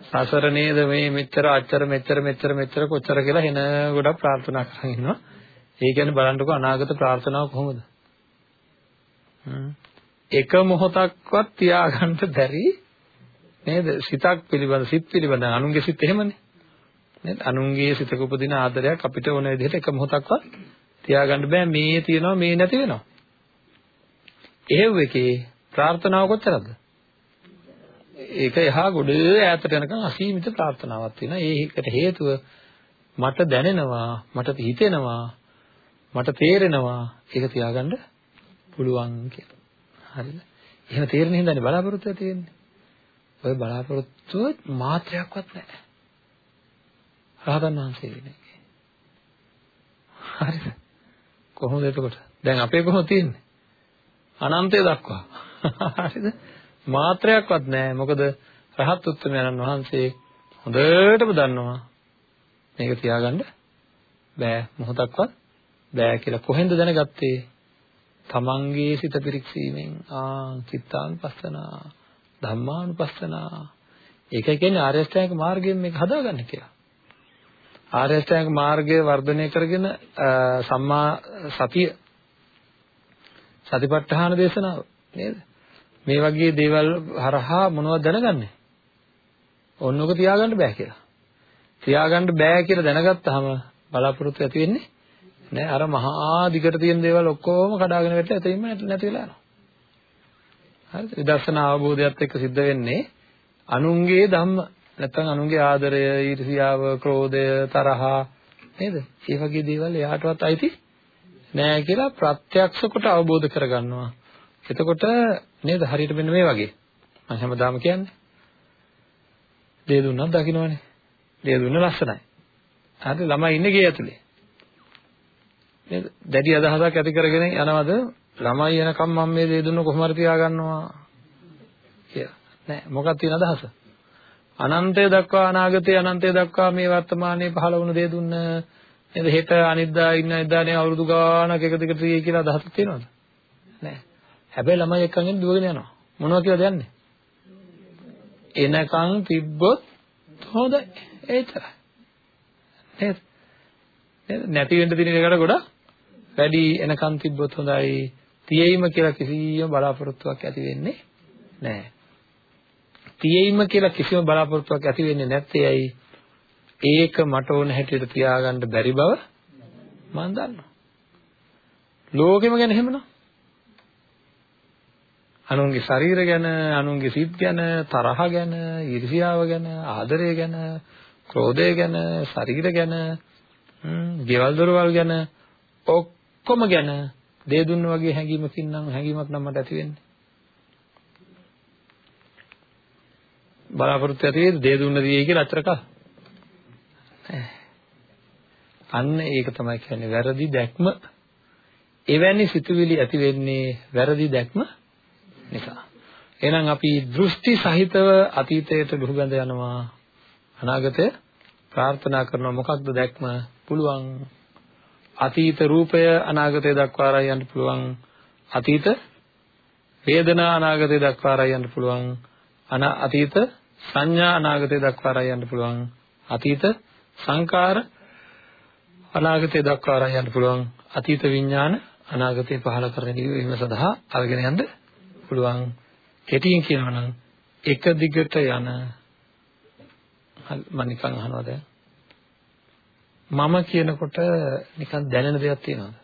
සසර නේද මේ මෙච්චර අච්චර මෙච්චර මෙච්චර මෙච්චර කොච්චර කියලා එන ගොඩක් ප්‍රාර්ථනා කරන් ඉන්නවා. ඒ කියන්නේ බලන්නකෝ අනාගත ප්‍රාර්ථනාව කොහොමද? එක මොහොතක්වත් තියාගන්න බැරි නේද? සිතක් පිළිබඳ සිත් පිළිබඳ අනුන්ගේ සිත් එහෙමනේ. නේද? අනුන්ගේ සිතක උපදින ආදරයක් අපිට ඕන විදිහට එක මොහොතක්වත් තියාගන්න බෑ. මේ තියෙනවා මේ නැති වෙනවා. එහෙව් එකේ ප්‍රාර්ථනාව කොච්චරද? ඒක එහා ගොඩ ඈතට යනකම් අසීමිත ප්‍රාර්ථනාවක් තියෙනවා. ඒකට හේතුව මට දැනෙනවා, මට හිතෙනවා, මට තේරෙනවා ඒක තියාගන්න පුළුවන් කියලා. හරිද? එහෙම තේරෙන හින්දානේ බලාපොරොත්තු ඇති වෙන්නේ. ඔය බලාපොරොත්තුව මාත්‍රයක්වත් නැහැ. රහතන් වහන්සේ කෙනෙක්. හරිද? කොහොමද එතකොට? දැන් අපේ කොහොමද තියෙන්නේ? අනන්තය දක්වා. හරිද? මාත්‍රයක්වත් නැහැ. මොකද රහත් උත්තමයන්න් වහන්සේ හොඳටම දන්නවා මේක තියාගන්න බෑ මොහොතක්වත් බෑ කියලා කොහෙන්ද දැනගත්තේ? තමන්ගේ සිත පිරික්සීමෙන් ආ චිත්තානුපස්සනා ධම්මානුපස්සනා ඒක කියන්නේ ආර්ය අෂ්ටාංගික මාර්ගයෙන් මේක හදාගන්න කියලා. ආර්ය අෂ්ටාංගික මාර්ගය වර්ධනය කරගෙන සම්මා සතිය සතිපට්ඨාන දේශනාව නේද? මේ වගේ දේවල් හරහා මොනවද දැනගන්නේ? ඕනෝක තියාගන්න බෑ කියලා. තියාගන්න බෑ කියලා දැනගත්තාම බලාපොරොත්තු ඇති වෙන්නේ නෑ. අර මහා දිගට තියෙන දේවල් ඔක්කොම කඩාගෙන වැටලා එතනින්ම නැති වෙලා යනවා. හරිද? විදර්ශනා අවබෝධයත් එක්ක සිද්ධ වෙන්නේ අනුන්ගේ ධම්ම නැත්නම් අනුන්ගේ ආදරය, ඊර්ෂියාව, ක්‍රෝධය, තරහා නේද? මේ වගේ දේවල් එයාටවත් අයිති නෑ කියලා ප්‍රත්‍යක්ෂ කොට අවබෝධ කරගන්නවා. එතකොට නේද හරියට මෙන්න මේ වගේ. මම හැමදාම කියන්නේ. දේ දුන්නත් දකින්නවනේ. දේ දුන්න ලස්සනයි. හරි ළමයි ඉන්නේ ගේ ඇතුලේ. නේද? දැඩි අදහසක් ඇති කරගෙන යනවද? ළමයි එනකම් මම මේ දේ දුන්න කොහොම හරි තියාගන්නවා කියලා. නෑ මොකක්ද තියෙන අදහස? අනන්තය දක්වා අනාගතය අනන්තය දක්වා මේ වර්තමානයේ පහළ වුණු දේ දුන්න නේද හෙට අනිද්දා ඉන්න එදානේ අවුරුදු ගාණක් එක දිගට තියෙයි කියලා අදහසක් තියෙනවද? නෑ. හැබැයි ළමයි එක්කගෙන දුවගෙන යනවා. මොනවා කියලාද යන්නේ? එනකන් තිබ්බොත් හොඳයි. ඒතරයි. නේද? නැති වෙන්න දින එකට ගොඩක් වැඩි එනකන් තිබ්බොත් හොඳයි. තියෙයිම කියලා කිසියම් බලාපොරොත්තුවක් ඇති වෙන්නේ නැහැ. තියෙයිම කියලා කිසිම බලාපොරොත්තුවක් ඇති වෙන්නේ නැත්තේ ඇයි? ඒක මට ඕන හැටියට තියාගන්න බැරි බව මම දන්නවා. ලෝකෙම ගැන එහෙමනම් අනුන්ගේ ශරීර ගැන, අනුන්ගේ සිත් ගැන, තරහ ගැන, ඊර්ෂියාව ගැන, ආදරය ගැන, ක්‍රෝධය ගැන, ශරීර ගැන, ගෙවල් දොරවල් ගැන ඔක්කොම ගැන දේ දුන්න වගේ හැඟීමකින් නම් හැඟීමක් නම් මට ඇති වෙන්නේ. බලාපොරොත්තු ඇති වේද දේ දුන්න දියේ කියලා අතරක. අන්න ඒක තමයි කියන්නේ වැරදි දැක්ම. එවැනි සිතුවිලි ඇති වෙන්නේ වැරදි දැක්ම නිසා. එහෙනම් අපි දෘෂ්ටි සහිතව අතීතයට ලුහුබැඳ යනවා. අනාගතය ප්‍රාර්ථනා කරනවා මොකක්ද දැක්ම පුළුවන්. අතීත රූපය අනාගතය දක්වා ආරයි යන්න පුළුවන්. අතීත වේදනා අනාගතය දක්වා ආරයි යන්න පුළුවන්. අන අතීත සංඥා අනාගතය දක්වා ආරයි යන්න පුළුවන්. අතීත සංකාර අනාගතය දක්වා ආරයි යන්න පුළුවන්. අතීත විඥාන අනාගතේ පහළ කරන වීම සඳහා අරගෙන යන්න පුළුවන්. කෙටියෙන් කියනවා නම් එක දිගට යන මම නිකන් අහනවා දැන්. මම කියනකොට නිකන් දැනෙන දෙයක් තියෙනවද?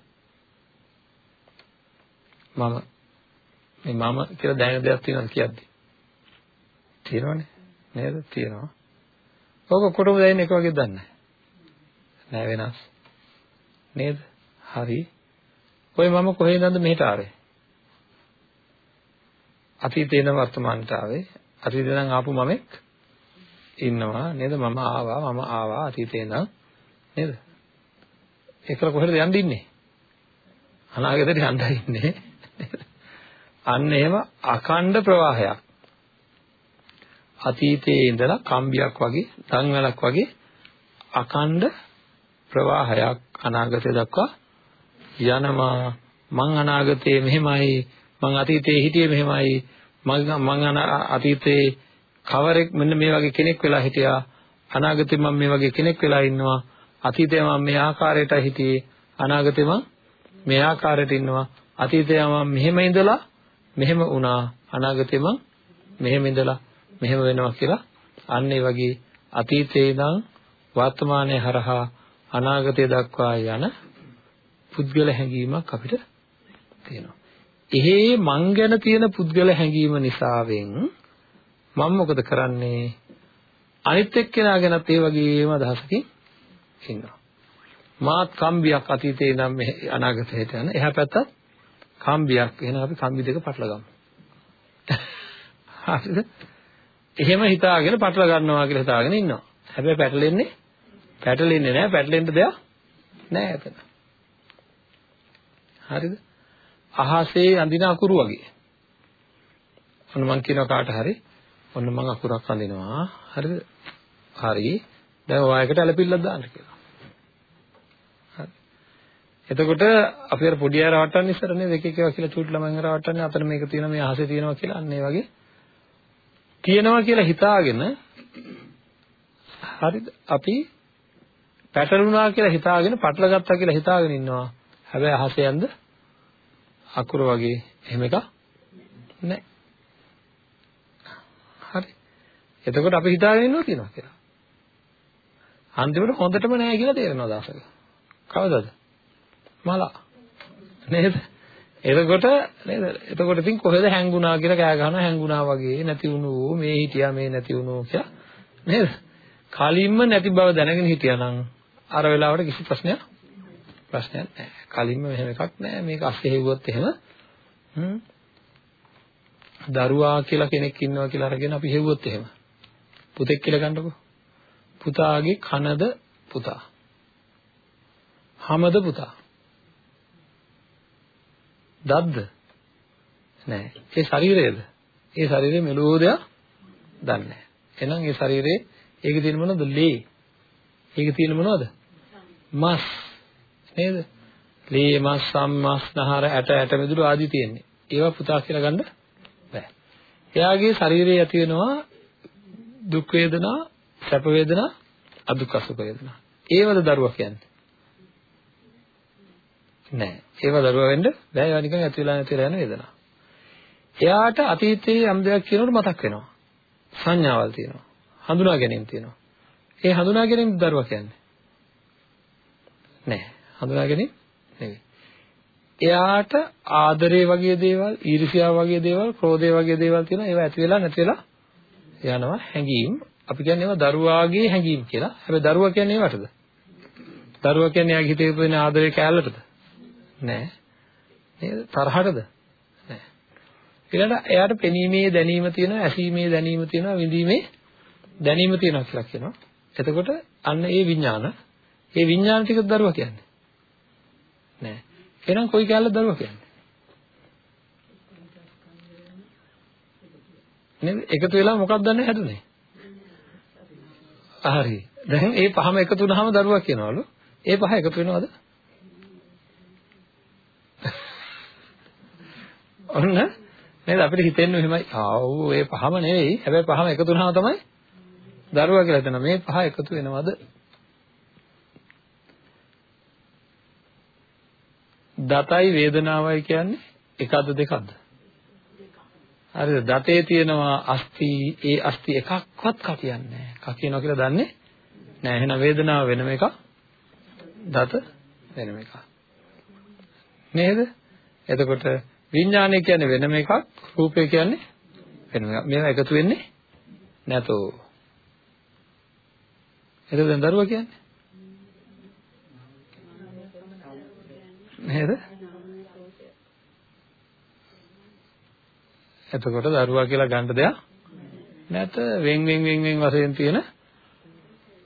මම මේ මම කියලා දැනෙන දෙයක් තියෙනවද කියද්දි? තියෙනවනේ. නේද? තියෙනවා. ඔක කොටම දැනෙන එක වගේ දන්නේ නැහැ. වෙනස්. නේද? හරි. ඔය මම කොහේ ඉඳන්ද මෙහෙට ආවේ? අතීතේ ඉඳන් වර්තමානට ආවේ. අතීතේ ඉඳන් ආපු මමෙක් ඉන්නවා. නේද? මම ආවා මම ආවා අතීතේ ඉඳන්. නේද? ඒකල කොහෙද යන්න ඉන්නේ? අනාගතයට යන්න ඉන්නේ. අන්න එහෙම අඛණ්ඩ ප්‍රවාහයක්. අතීතයේ ඉඳලා කම්බියක් වගේ තන්වලක් වගේ අඛණ්ඩ ප්‍රවාහයක් අනාගතය දක්වා යනවා. මං අනාගතයේ මෙහෙමයි මං අතීතයේ හිටියේ මෙහෙමයි. මං මං අතීතයේ කවරෙක් මෙන්න මේ වගේ කෙනෙක් වෙලා හිටියා. අනාගතේ මම මේ වගේ කෙනෙක් වෙලා ඉන්නවා. අතීතේ මම මේ ආකාරයට හිටියේ. අනාගතේ මම මේ ආකාරයට ඉන්නවා. අතීතේ මම මෙහෙම ඉඳලා මෙහෙම වුණා. අනාගතේ මම මෙහෙම ඉඳලා මෙහෙම වෙනවා කියලා අන්න ඒ වගේ අතීතේ ඉඳන් වර්තමානයේ හරහා අනාගතය දක්වා යන පුද්ගල හැඟීමක් අපිට තියෙනවා. එහෙ මං ගැන තියෙන පුද්ගල හැඟීම නිසාවෙන් මම මොකද කරන්නේ? අනිත් එක්කෙනා ගැනත් ඒ වගේම අදහසකින් ඉන්නවා. මාත් කම්බියක් අතීතේ ඉඳන් මේ අනාගතයට යන එහා පැත්තත් කම්බියක්. එහෙනම් අපි කම්බි දෙක පටල ගමු. හරිද? එහෙම හිතාගෙන පටල ගන්නවා කියලා හිතාගෙන ඉන්නවා. හැබැයි පැටලෙන්නේ පැටලෙන්නේ නැහැ. පැටලෙන්න දෙයක් නැහැ එතන. හරිද? අහසේ අඳින අකුරු වගේ. ඔන්න මං කියනවා කාට හරි ඔන්න මං අකුරක් අඳිනවා. හරිද? හරි. දැන් ඔයායකට ඇලපිල්ලක් දාන්න කියලා. හරි. එතකොට අපි අර පොඩි අය රවට්ටන්නේ ඉස්සර නේද? එක එක ඒවා කියලා චූටි ළමයින් රවට්ටන්නේ අතන මේක තියෙනවා මේ අහසේ තියෙනවා කියලා අන්න ඒ වගේ. තියෙනවා කියලා හිතාගෙන හරිද? අපි පැටලුණා කියලා හිතාගෙන පටල ගත්තා කියලා හිතාගෙන ඉන්නවා. හැබැයි අහසේ යන්ද අකුර වගේ එහෙම එකක් නැහැ. හරි. එතකොට අපි හිතාගෙන ඉන්නවා කියනවා කියලා. අන්තිමට හොඳටම නැහැ කියලා තේරෙනවා දවසක. කවදද? මලා. නේද? එතකොට නේද? එතකොට ඉතින් කොහෙද හැංගුණා කියලා කෑ ගහනවා හැංගුණා වගේ නැති වුණු මේ හිටියා මේ නැති වුණු කියලා නේද? කලින්ම නැති බව දැනගෙන හිටියා නම් අර වෙලාවට කිසි ප්‍රශ්නයක් ප්‍රශ්නයක් නැහැ. කලින්ම මෙහෙම එකක් නැහැ. මේක අස්සේ හෙව්වොත් එහෙම හ්ම් දරුවා කියලා කෙනෙක් ඉන්නවා කියලා අරගෙන අපි හෙව්වොත් එහෙම පුතෙක් කියලා ගන්නකො. පුතාගේ කනද පුතා. හමද පුතා. දද්ද? නෑ. ඒ ශරීරයද? ඒ ශරීරයේ මෙලෝදයක් දන්නේ නැහැ. එහෙනම් ඒ ශරීරයේ ඒකේ තියෙන මොනවද? ලේ. ඒකේ තියෙන මොනවද? මස්. නේද? ලේ මස් සම්මස් නහර ඇට ඇට මෙදුළු ආදී තියෙන්නේ. ඒවා පුතා කියලා ගන්න බෑ. එයාගේ ශරීරයේ ඇති වෙනවා දුක් වේදනා, සැප වේදනා, අදුක් අසුඛ වේදනා. ඒවද දරුවා කියන්නේ? නෑ. ඒව දරුවා වෙන්න බෑ. ඒවා නිකන් ඇති වෙලා නැති වෙලා යන වේදනා. එයාට අතීතයේ යම් දෙයක් කියනකොට මතක් වෙනවා. සංඥාවල් තියෙනවා. හඳුනා ගැනීම තියෙනවා. ඒ හඳුනා ගැනීම දරුවා කියන්නේ. නෑ. හඳුනා ගැනීම නෙවෙයි. එයාට ආදරේ වගේ දේවල්, ඊර්ෂ්‍යාව වගේ දේවල්, ක්‍රෝධය වගේ දේවල් තියෙනවා. ඒවා ඇති වෙලා නැති වෙලා යනවා හැඟීම්. අපි කියන්නේ ඒවා දරුවාගේ හැඟීම් කියලා. හැබැයි දරුවා කියන්නේ ඒවටද? දරුවා කියන්නේ එයාගේ හිතේ තියෙන ආදරේ කැලලටද? නෑ. නේද? තරහටද? නෑ. ඊළඟට එයාට පෙනීමේ දැනීම තියෙනවා, ඇසීමේ දැනීම තියෙනවා, විඳීමේ දැනීම තියෙනවා කියලා කියනවා. එතකොට අන්න ඒ විඥාන, ඒ විඥාන ටික දරුවා කියන්නේ. නෑ. එහෙනම් කොයි කැලලද දරුවා කියන්නේ? නේද? එකතු වෙලා මොකක්ද දන්නේ හැදුනේ? හරි. දැන් ඒ පහම එකතු වුනහම දරුවා කියනවලු. ඒ පහ එකතු වෙනවද? ඔන්න නේද අපිට හිතෙන්නේ එහෙමයි. ආව් ඒ පහම නෙවෙයි. හැබැයි පහම එකතු වුනහම තමයි දරුවා කියලා හිතනවා. මේ පහ එකතු වෙනවද? දතයි වේදනාවයි කියන්නේ එකක්ද දෙකක්ද? හරිද? දතේ තියෙනවා අස්ති ඒ අස්ති එකක්වත් කකියන්නේ නැහැ. කකියනවා කියලා දන්නේ නැහැ. එහෙනම් වේදනාව වෙනම එකක්. දත වෙනම එකක්. නේද? එතකොට විඥානය කියන්නේ වෙනම එකක්, රූපය කියන්නේ වෙනම එකක්. මේවා එකතු වෙන්නේ නැතෝ. එතකොට දැන් දරුවා කියන්නේ නේද? එතකොට දරුවා කියලා ගන්න දෙයක් නැත වෙන් වෙන් වෙන් වෙන් වශයෙන් තියෙන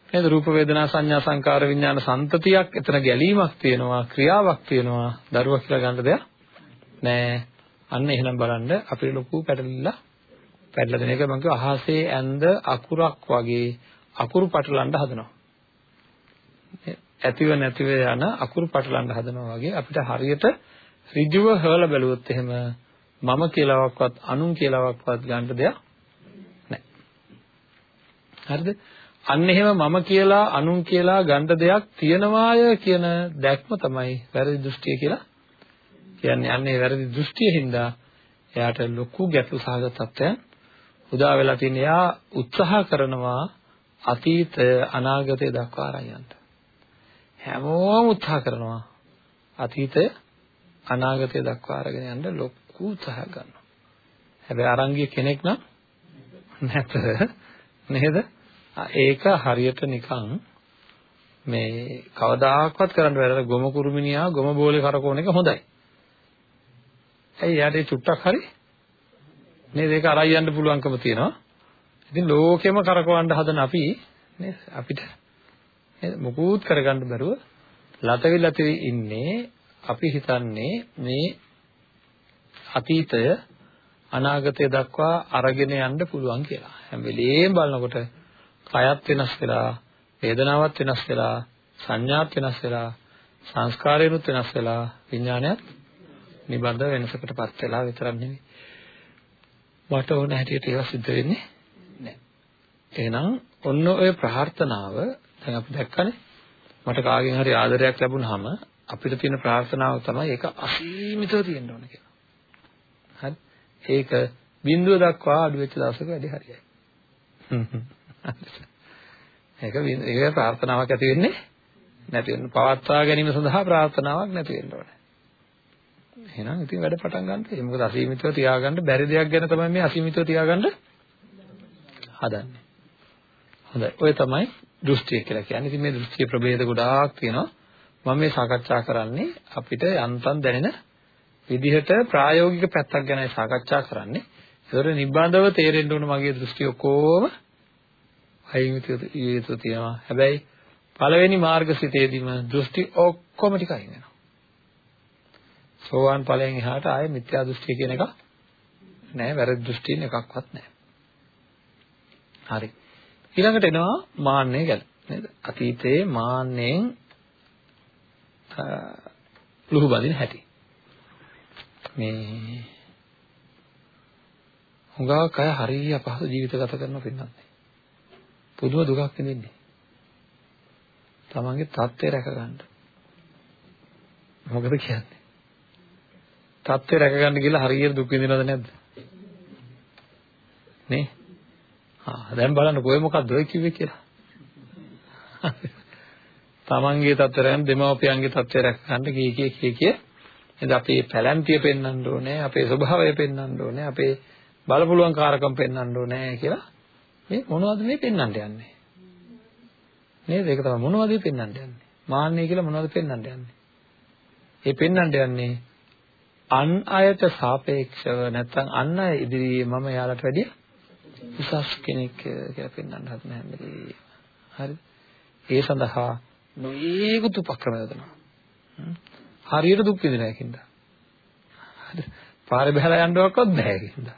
නේද රූප වේදනා සංඥා සංකාර විඥාන සම්තතියක් එතන ගැලීමක් තියෙනවා ක්‍රියාවක් තියෙනවා දරුවා කියලා ගන්න දෙයක් නෑ අන්න එහෙනම් බලන්න අපේ ලොකු පැටලිලා පැටලලා දෙන එක මම කිව්වා අහසේ ඇඳ අකුරක් වගේ අකුරු පටලන්න හදනවා ඇතිව නැතිව යන අකුරු පටලන්න හදනවා වගේ අපිට හරියට ඍජුව හොයලා බැලුවොත් එහෙම මම කියලාවක්වත් අනුන් කියලාවක්වත් ගන්න දෙයක් නැහැ. හරිද? අන්න එහෙම මම කියලා අනුන් කියලා ගන්න දෙයක් තියනවාය කියන දැක්ම තමයි වැරදි දෘෂ්ටිය කියලා කියන්නේ. අන්නේ වැරදි දෘෂ්ටිය හින්දා එයාට ලොකු ගැටලු සහගත තත්ත්වයන් උදා වෙලා තියෙන. එයා උත්සාහ කරනවා අතීතය අනාගතය දක්වා අරන් යන්න. හැමෝම උත්සාහ කරනවා අතීතය අනාගතය දක්වා අරගෙන යන්න ලොකු උත්සාහයක් ගන්නවා. හැබැයි අරංගිය කෙනෙක් නම් නැත නේද? ඒක හරියට නිකන් මේ කවදාකවත් කරන්න බැරි ගොම කුරුමිනියා ගොම බෝලේ කරකවන එක හොඳයි. ඇයි යාට චුට්ටක් හරි නේද ඒක අරයි යන්න පුළුවන්කම තියෙනවා. ඉතින් ලෝකෙම කරකවන්න හදන අපි නේද අපිට නේද මොකුත් කරගන්න බැරුව ලතවි ලතවි ඉන්නේ අපි හිතන්නේ මේ අතීතය අනාගතය දක්වා අරගෙන යන්න පුළුවන් කියලා. හැම වෙලේම බලනකොට කයත් වෙනස් වෙලා, වේදනාවත් වෙනස් වෙලා, සංඥාත් වෙනස් වෙලා, සංස්කාරයනුත් වෙනස් වෙලා, විඥානයත් නිබඳ වෙනසකටපත් වෙලා විතරක් නෙවෙයි. මට ඕන හැටියට ඒවා සිද්ධ වෙන්නේ නැහැ. එහෙනම් ඔන්න ඔය ප්‍රාර්ථනාව දැන් අපි දැක්කනේ මට කාගෙන් හරි ආදරයක් ලැබුණාම අපිට තියෙන ප්‍රාර්ථනාව තමයි ඒක අසීමිතව තියෙන්න ඕන කියලා. හරි. ඒක බිඳුව දක්වා අඩු වෙච්ච දවසක වැඩි හරියයි. ඒක ඒක ප්‍රාර්ථනාවක් ඇති වෙන්නේ නැති වෙන පවත්වා ගැනීම සඳහා ප්‍රාර්ථනාවක් නැති වෙන්න ඕනේ. එහෙනම් ඉතින් වැඩ පටන් ගන්න. ඒ මොකද අසීමිතව තියාගන්න බැරි දෙයක් ගැන තමයි මේ අසීමිතව තියාගන්න හදන්නේ. හොඳයි. ඔය තමයි දෘෂ්ටිය කියලා කියන්නේ. ඉතින් මේ දෘෂ්ටිය ප්‍රභේද ගොඩාක් තියෙනවා. මම මේ සාකච්ඡා කරන්නේ අපිට යන්තම් දැනෙන විදිහට ප්‍රායෝගික පැත්තක් ගැනයි සාකච්ඡා කරන්නේ. ඒතර නිබ්බන්ධව තේරෙන්න ඕන මගේ දෘෂ්ටි ඔක්කොම අයින් යුතු තියෙනවා. හැබැයි පළවෙනි මාර්ගසිතේදීම දෘෂ්ටි ඔක්කොම ටික අයින් වෙනවා. සෝවාන් ඵලයෙන් එහාට ආයේ මිත්‍යා දෘෂ්ටි කියන එක නෑ වැරදි දෘෂ්ටින් එකක්වත් නෑ. හරි. ඊළඟට එනවා මාන්නය ගැන නේද? අතීතයේ මාන්නෙන් ලුහු බඳින හැටි. මේ හුඟක් අය හරිය අපහසු ජීවිත ගත කරනවා පින්නත්. පුදුම දුකක් විඳින්නේ. තමන්ගේ தත්ත්වය රැක ගන්න. මොකද කියන්නේ? தත්ත්වය රැක ගන්න කියලා හරියට දුක් විඳිනවද නැද්ද? නේ? ආ දැන් බලන්න කොයි මොකක්ද ඔය කිව්වේ කියලා. තමන්ගේ තත්ත්වයන් දෙමව්පියන්ගේ තත්ත්වය රැක ගන්න කී කී කී කී. එද අපේ පැලැන්තිය පෙන්වන්න ඕනේ අපේ ස්වභාවය පෙන්වන්න ඕනේ අපේ බලපුලුවන් කාරකම් පෙන්වන්න ඕනේ කියලා. මේ මොනවද මේ පෙන්වන්න යන්නේ? නේද? ඒක තමයි මොනවද පෙන්වන්න යන්නේ? මාන්නය කියලා මොනවද පෙන්වන්න යන්නේ? ඒ පෙන්වන්න යන්නේ අන් අයට සාපේක්ෂව නැත්නම් අන් අය ඉදිරියේ මම යාලට වැඩිය උසස් කෙනෙක් කියලා පෙන්වන්න හදන හැම වෙලේම හරි ඒ සඳහා නොයේකුත් උපක්‍රම යොදනවා. හරියට දුක් විඳින එකකින්ද. හරි. පාරේ බහලා යන්නවක්වත් බෑ ඒකින්ද.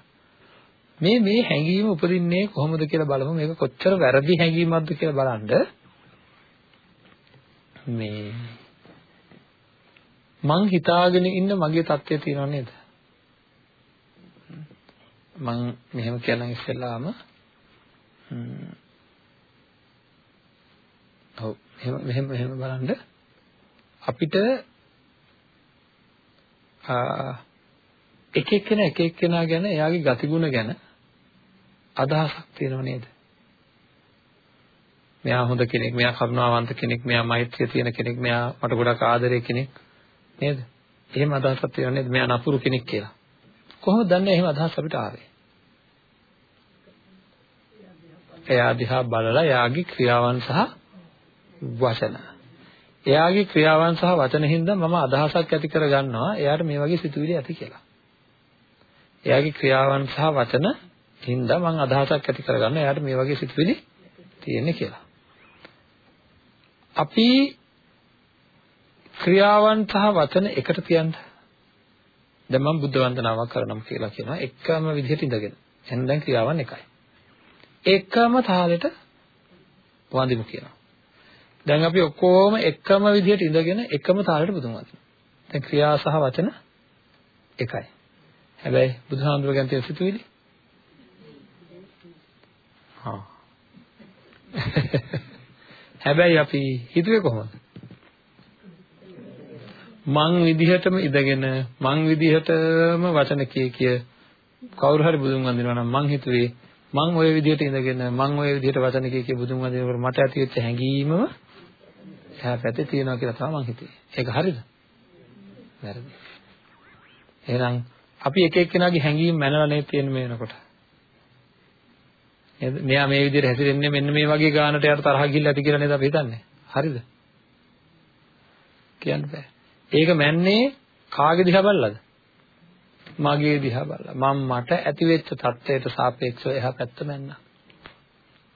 මේ මේ හැඟීම උපදින්නේ කොහොමද කියලා බලමු මේක කොච්චර වැරදි හැඟීමක්ද කියලා බලන්න මේ මං හිතාගෙන ඉන්න මගේ தත්ත්වය තියෙනව නේද? මං මෙහෙම කියනම් ඉස්සෙල්ලාම ඔව් මෙහෙම මෙහෙම මෙහෙම බලන්න. අපිට එක එක්කෙනා එක එක්කෙනා ගැන එයාගේ ගතිගුණ ගැන අදහසක් තියෙනව නේද? මෙයා හොඳ කෙනෙක්, මෙයා කරුණාවන්ත කෙනෙක්, මෙයා මෛත්‍රිය තියෙන කෙනෙක්, මෙයා මට ගොඩක් ආදරේ කෙනෙක්. නේද? එහෙම අදහසක් තියෙනව නේද? මෙයා නපුරු කෙනෙක් කියලා. කොහොමද දන්නේ එහෙම අදහස් අපිට ආවේ? එයා දිහා බලලා එයාගේ ක්‍රියාවන් සහ වචන. එයාගේ ක්‍රියාවන් සහ වචන හින්දා මම අදහසක් ඇති කර ගන්නවා එයාට මේ වගේ සිතුවිලි ඇති කියලා. එයාගේ ක්‍රියාවන් සහ වචන හින්දා මම අදහසක් ඇති කර ගන්නවා එයාට මේ වගේ සිතුවිලි තියෙන්නේ කියලා. අපි ක්‍රියාවන් සහ වචන එකට තියන්න. දැන් මම බුද්ධ වන්දනාවක් කරනම් කියලා කියනවා එකම විදිහට ඉඳගෙන. එහෙනම් දැන් ක්‍රියාවන් එකයි. එකම තාලෙට වඳිමු කියනවා. දැන් අපි ඔක්කොම එකම විදිහට ඉඳගෙන එකම තාලෙට බුදුන් වදිනවා. දැන් ක්‍රියා සහ වචන එකයි. හැබැයි බුදුහාමුදුරුවෝ ගැන තියෙන සිතුවිලි හා හැබැයි අපි හිතුවේ කොහොමද? මං විදිහටම ඉඳගෙන මං විදිහටම වචන කිය කිය කවුරු හරි බුදුන් වඳිනවා නම් මං හිතුවේ මං ওই විදිහට ඉඳගෙන මං ওই විදිහට වචන කිය කිය බුදුන් වඳිනකොට මට ඇති වෙච්ච හැඟීමම එහා පැත්තේ තියෙනවා කියලා තමයි මං හිතුවේ. ඒක හරිද? වැරදි. එහෙනම් අපි එක එක්කෙනාගේ හැඟීම් මැනලා නේ තියෙන්නේ මේ වෙනකොට. නේද? මෙයා මේ විදිහට හැසිරෙන්නේ මෙන්න මේ වගේ ගානට යට තරහ ගිහිල්ලා ඇති කියලා නේද අපි හිතන්නේ. හරිද? කියන්න බෑ. ඒක මැන්නේ කාගේ දිහා බලලාද? මගේ දිහා බලලා. මම මට ඇති වෙච්ච தත්ත්වයට සාපේක්ෂව එහා පැත්ත මැන්නා.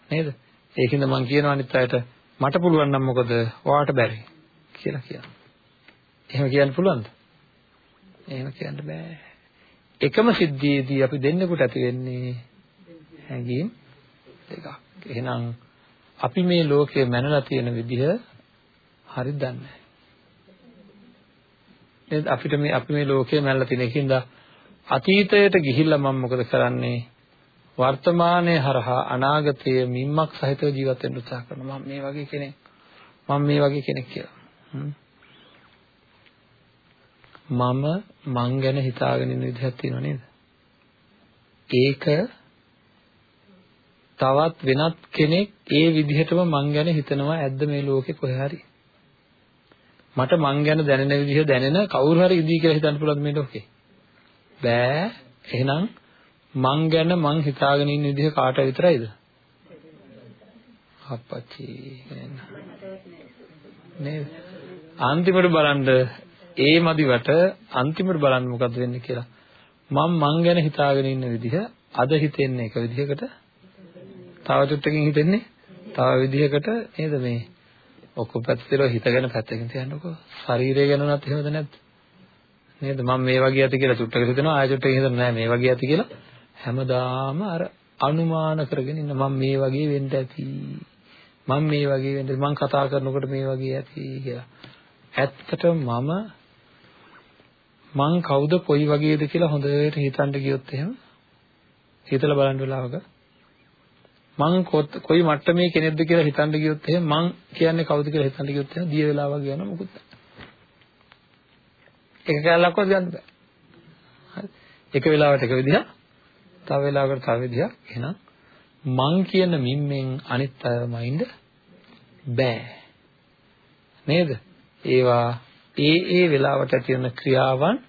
නේද? ඒකින්ද මම කියනවා අනිත් අයට මට පුළුවන් නම් මොකද ඔයාට බැරි කියලා කියනවා. එහෙම කියන්න පුළුවන්ද? එහෙම කියන්න බෑ. එකම සිද්ධියේදී අපි දෙන්නෙකුට ඇති වෙන්නේ හැඟීම් දෙකක්. එහෙනම් අපි මේ ලෝකයේ මැනලා තියෙන විදිහ හරිද දන්නේ නැහැ. අපිට මේ අපි මේ ලෝකයේ මැනලා තියෙන එකින්ද අතීතයට ගිහිල්ලා මම මොකද කරන්නේ? වර්තමානයේ හරහා අනාගතයේ මිම්මක් සහිතව ජීවත් වෙන්න උත්සාහ කරනවා. මම මේ වගේ කෙනෙක්. මම මේ වගේ කෙනෙක් කියලා. මම මං ගැන හිතාගෙන ඉන්න විදිහක් තියෙනව නේද? ඒක තවත් වෙනත් කෙනෙක් ඒ විදිහටම මං ගැන හිතනවා ඇද්ද මේ ලෝකේ කොහේ හරි? මට මං ගැන දැනෙන විදිහ දැනෙන කවුරු හරි ඉදී කියලා හිතන්න පුළුවන් මේ ලෝකේ? බෑ. එහෙනම් මං ගැන මං හිතාගෙන ඉන්න විදිහ කාට විතරයිද? අප්පච්චි නේද? අන්තිමට බලන්න ඒ මදිවට අන්තිමට බලන්න මොකද්ද වෙන්නේ කියලා. මම මං ගැන හිතාගෙන ඉන්න විදිහ අද හිතෙන්නේ එක විදිහකට තව චුට්ටකින් හිතෙන්නේ තව විදිහකට නේද මේ ඔක්කොම පැත්තට හිතගෙන පැත්තකින් තියන්නකෝ. ශරීරය ගැන උනත් එහෙමද නැද්ද? නේද? මම මේ වගේ ඇති කියලා චුට්ටක හිතනවා ආය චුට්ටක හිතනවා නෑ මේ වගේ ඇති කියලා. හැමදාම අර අනුමාන කරගෙන ඉන්න මම මේ වගේ වෙන්න ඇති. මම මේ වගේ වෙන්න මම කතා කරනකොට මේ වගේ ඇති කියලා. ඇත්තටම මම මං කවුද කොයි වගේද කියලා හොඳට හිතන්න ගියොත් එහෙම හිතලා බලන්න වෙලාවක මං කොයි මට්ටමේ කෙනෙක්ද කියලා හිතන්න ගියොත් එහෙම මං කියන්නේ කවුද කියලා හිතන්න ගියොත් එහෙම දිය වෙලාවක් යනවා මොකුත් එක කැලලක්වත් ගන්න බෑ. හරි. එක වෙලාවට එක විදිහක් තව වෙලාවකට තව විදිහක්. එහෙනම් මං කියන මිම්මෙන් අනිත් අය මයින්ඩ් බෑ. නේද? ඒවා ඒ ඒ වෙලාවට ඇති වෙන ක්‍රියාවන්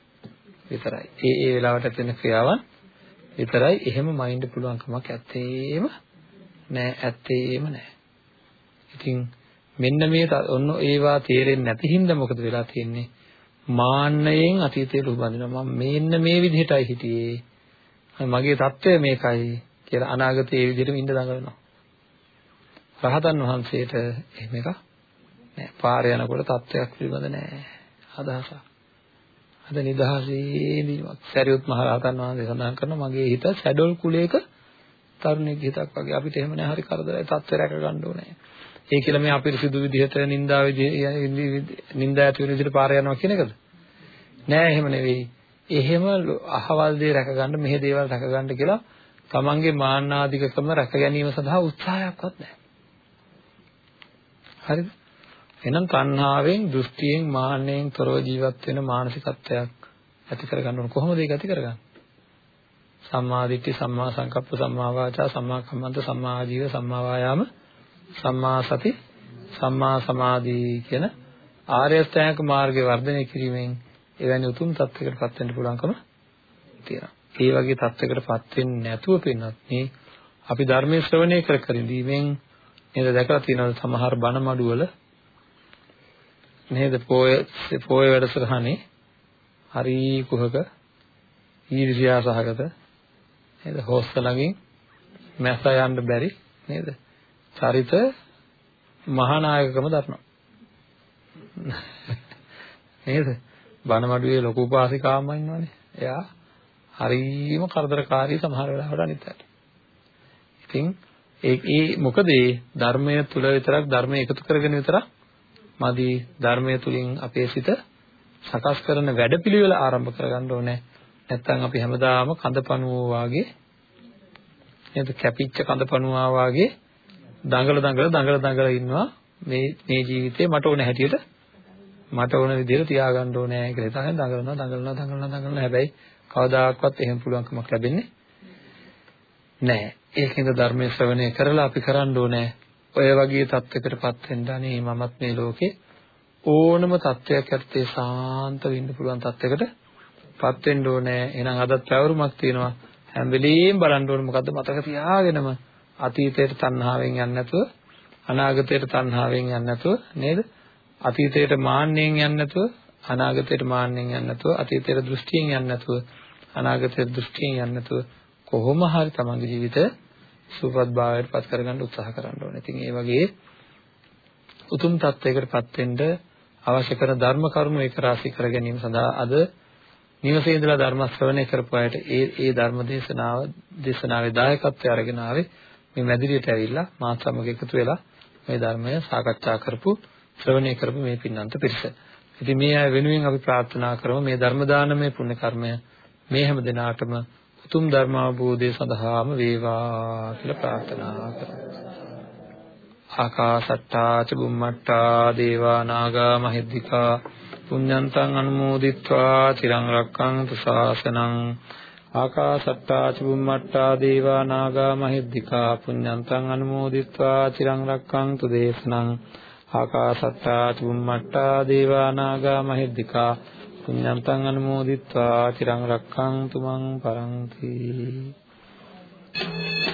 විතරයි. ඒ ඒ වෙලාවට ඇති වෙන ක්‍රියාවන් විතරයි. එහෙම මයින්ඩ් පුළුවන් කමක් ඇත්තේම නෑ ඇත්තේ එහෙම නෑ. ඉතින් මෙන්න මේ ඔන්න ඒවා තේරෙන්නේ නැති හින්දා මොකද වෙලා තියෙන්නේ? මාන්නයෙන් අතීතේ ලුබඳිනවා. මම මෙන්න මේ විදිහටයි හිටියේ. මගේ தত্ত্বය මේකයි කියලා අනාගතේ ඒ විදිහටම ඉඳ දඟලනවා. රහතන් වහන්සේට එහෙම එකක් නෑ. පාර යනකොට தত্ত্বයක් පිළිබඳ නෑ. අදහසක්. අද නිදහසේ ඉඳීමක්. සරියුත් මහ රහතන් වහන්සේ සඳහන් කරන මගේ හිත සැඩොල් කුලයක තරුණයෙක්ගේ හිතක් වගේ. අපිට එහෙම නෑ හරි කරදරයි තත්ත්වය රැක ගන්න ඕනේ. ඒ කියලා මේ අපිරිසිදු විදිහට නින්දා නින්දා ඇති වෙන විදිහට පාර යනවා කියන එකද? නෑ එහෙම නෙවෙයි. එහෙම අහවල් දේ රැක ගන්න මෙහෙ දේවල් රැක ගන්න කියලා තමන්ගේ මාන්නාධිකකම රැක ගැනීම සඳහා උත්සාහයක්වත් නැහැ. හරිද? එහෙනම් තණ්හාවෙන්, දෘෂ්ටියෙන්, මාන්නයෙන් තොරව ජීවත් වෙන මානසිකත්වයක් ඇති කරගන්න ඕන. කොහොමද ඒක ඇති කරගන්නේ? සම්මා දිට්ඨි, සම්මා සංකප්ප, සම්මා වාචා, සම්මා කම්මන්ත, සම්මා ආජීව, සම්මා වායාම, සම්මා සති, සම්මා සමාධි කියන ආර්ය අෂ්ටාංගික මාර්ගයේ වර්ධනය කිරීමෙන් එවැනි උතුම් තත්යකටපත් වෙන්න පුළුවන්කම තියෙනවා. ඒ වගේ තත්යකටපත් වෙන්නේ නැතුව පින්නත් මේ අපි ධර්මයේ ශ්‍රවණය කර කර ඉඳීමෙන් නේද දැකලා තියෙනවද සමහර බණ මඩුවල නේද පොය පොය වැඩසටහනේ හරි කුහක ඊර්ෂ්‍යා සහගත නේද? හොස්ස ළඟින් මැස යන්න බැරි නේද? චරිත මහානායකකම දරනවා. නේද? බණ මඩුවේ ලොකු උපාසිකාවම ඉන්නවනේ. එයා හරිම කරදරකාරී සමහර වෙලාවට අනිත් අයට. ඉතින් ඒ ඒ මොකද ඒ ධර්මය තුල විතරක් ධර්මය එකතු කරගෙන විතරක් මදි ධර්මය තුලින් අපේ සිත සකස් කරන වැඩපිළිවෙල ආරම්භ කරගන්න ඕනේ. නැත්නම් අපි හැමදාම කඳපණුවෝ වාගේ නේද? කැපිච්ච කඳපණුවා වාගේ දඟල දඟල දඟල දඟල ඉන්නවා. මේ මේ ජීවිතේ මට ඕන හැටියට මට ඕන විදිහට තියාගන්න ඕනේ කියලා හිතාගෙන දඟලනවා දඟලනවා දඟලනවා දඟලනවා. හැබැයි කවදාකවත් එහෙම පුළුවන්කමක් ලැබෙන්නේ නැහැ. ඒකින්ද ධර්මයේ ශ්‍රවණය කරලා අපි කරන්න ඕනේ. ඔය වගේ தත්වයකටපත් වෙන්න. අනේ මමත් මේ ලෝකේ ඕනම தත්වයක් ඇත්තේ සාන්ත වෙන්න පුළුවන් தත්වයකටපත් වෙන්න ඕනේ. එහෙනම් අදත් පැවරුමක් තියෙනවා. හැම වෙලෙම බලන්න ඕනේ මොකද්ද මතක තියාගෙනම අතීතයට තණ්හාවෙන් යන්නේ නැතුව අනාගතයට තණ්හාවෙන් යන්නේ නැතුව නේද? අතීතයට මාන්නෙන් යන්නේ නැතුව අනාගතයට මාන්නෙන් යන්නේ නැතුව අතීතයට දෘෂ්ටියෙන් යන්නේ නැතුව අනාගතයට දෘෂ්ටියෙන් යන්නේ නැතුව කොහොම හරි තමන්ගේ ජීවිතය සුවපත් භාවයට පත් කරගන්න උත්සාහ කරන්න ඕනේ. ඉතින් ඒ වගේ උතුම් තත්වයකටපත් වෙන්න අවශ්‍ය කරන ධර්ම කරුණු ඒක රාශී කර ගැනීම සඳහා අද නිවසේ ඉඳලා ධර්ම ශ්‍රවණය කරපු අයට ඒ ඒ ධර්ම දේශනාව දේශනාවේ දායකත්වය අරගෙන ආවේ මේ මැදිරියට ඇවිල්ලා මාත් සමග එකතු වෙලා මේ ධර්මය සාකච්ඡා කරපු ශ්‍රවණය කරපු මේ පින්නන්ත පිරිස. ඉතින් මේ අය වෙනුවෙන් අපි ප්‍රාර්ථනා කරමු මේ ධර්ම දානමය පුණ්‍ය කර්මය මේ හැම දිනාටම උතුම් ධර්ම අවබෝධය සඳහාම වේවා කියලා ප්‍රාර්ථනා කරමු. ආකාසට්ටා ච බුම්මට්ටා දේවා නාග මහිද්దికා පුඤ්ඤන්තං අනුමෝදිත්වා තිරං රක්ඛන්තු ශාසනං ආකාසට්ටා චුම්මට්ටා දේවා නාග මහිද්దికා පුඤ්ඤන්තං අනුමෝදිත්වා තිරං රක්ඛන්තු දේශනං ආකාසට්ටා චුම්මට්ටා දේවා නාග මහිද්దికා පුඤ්ඤන්තං අනුමෝදිත්වා තිරං රක්ඛන්තු මං පරන්ති Thank you.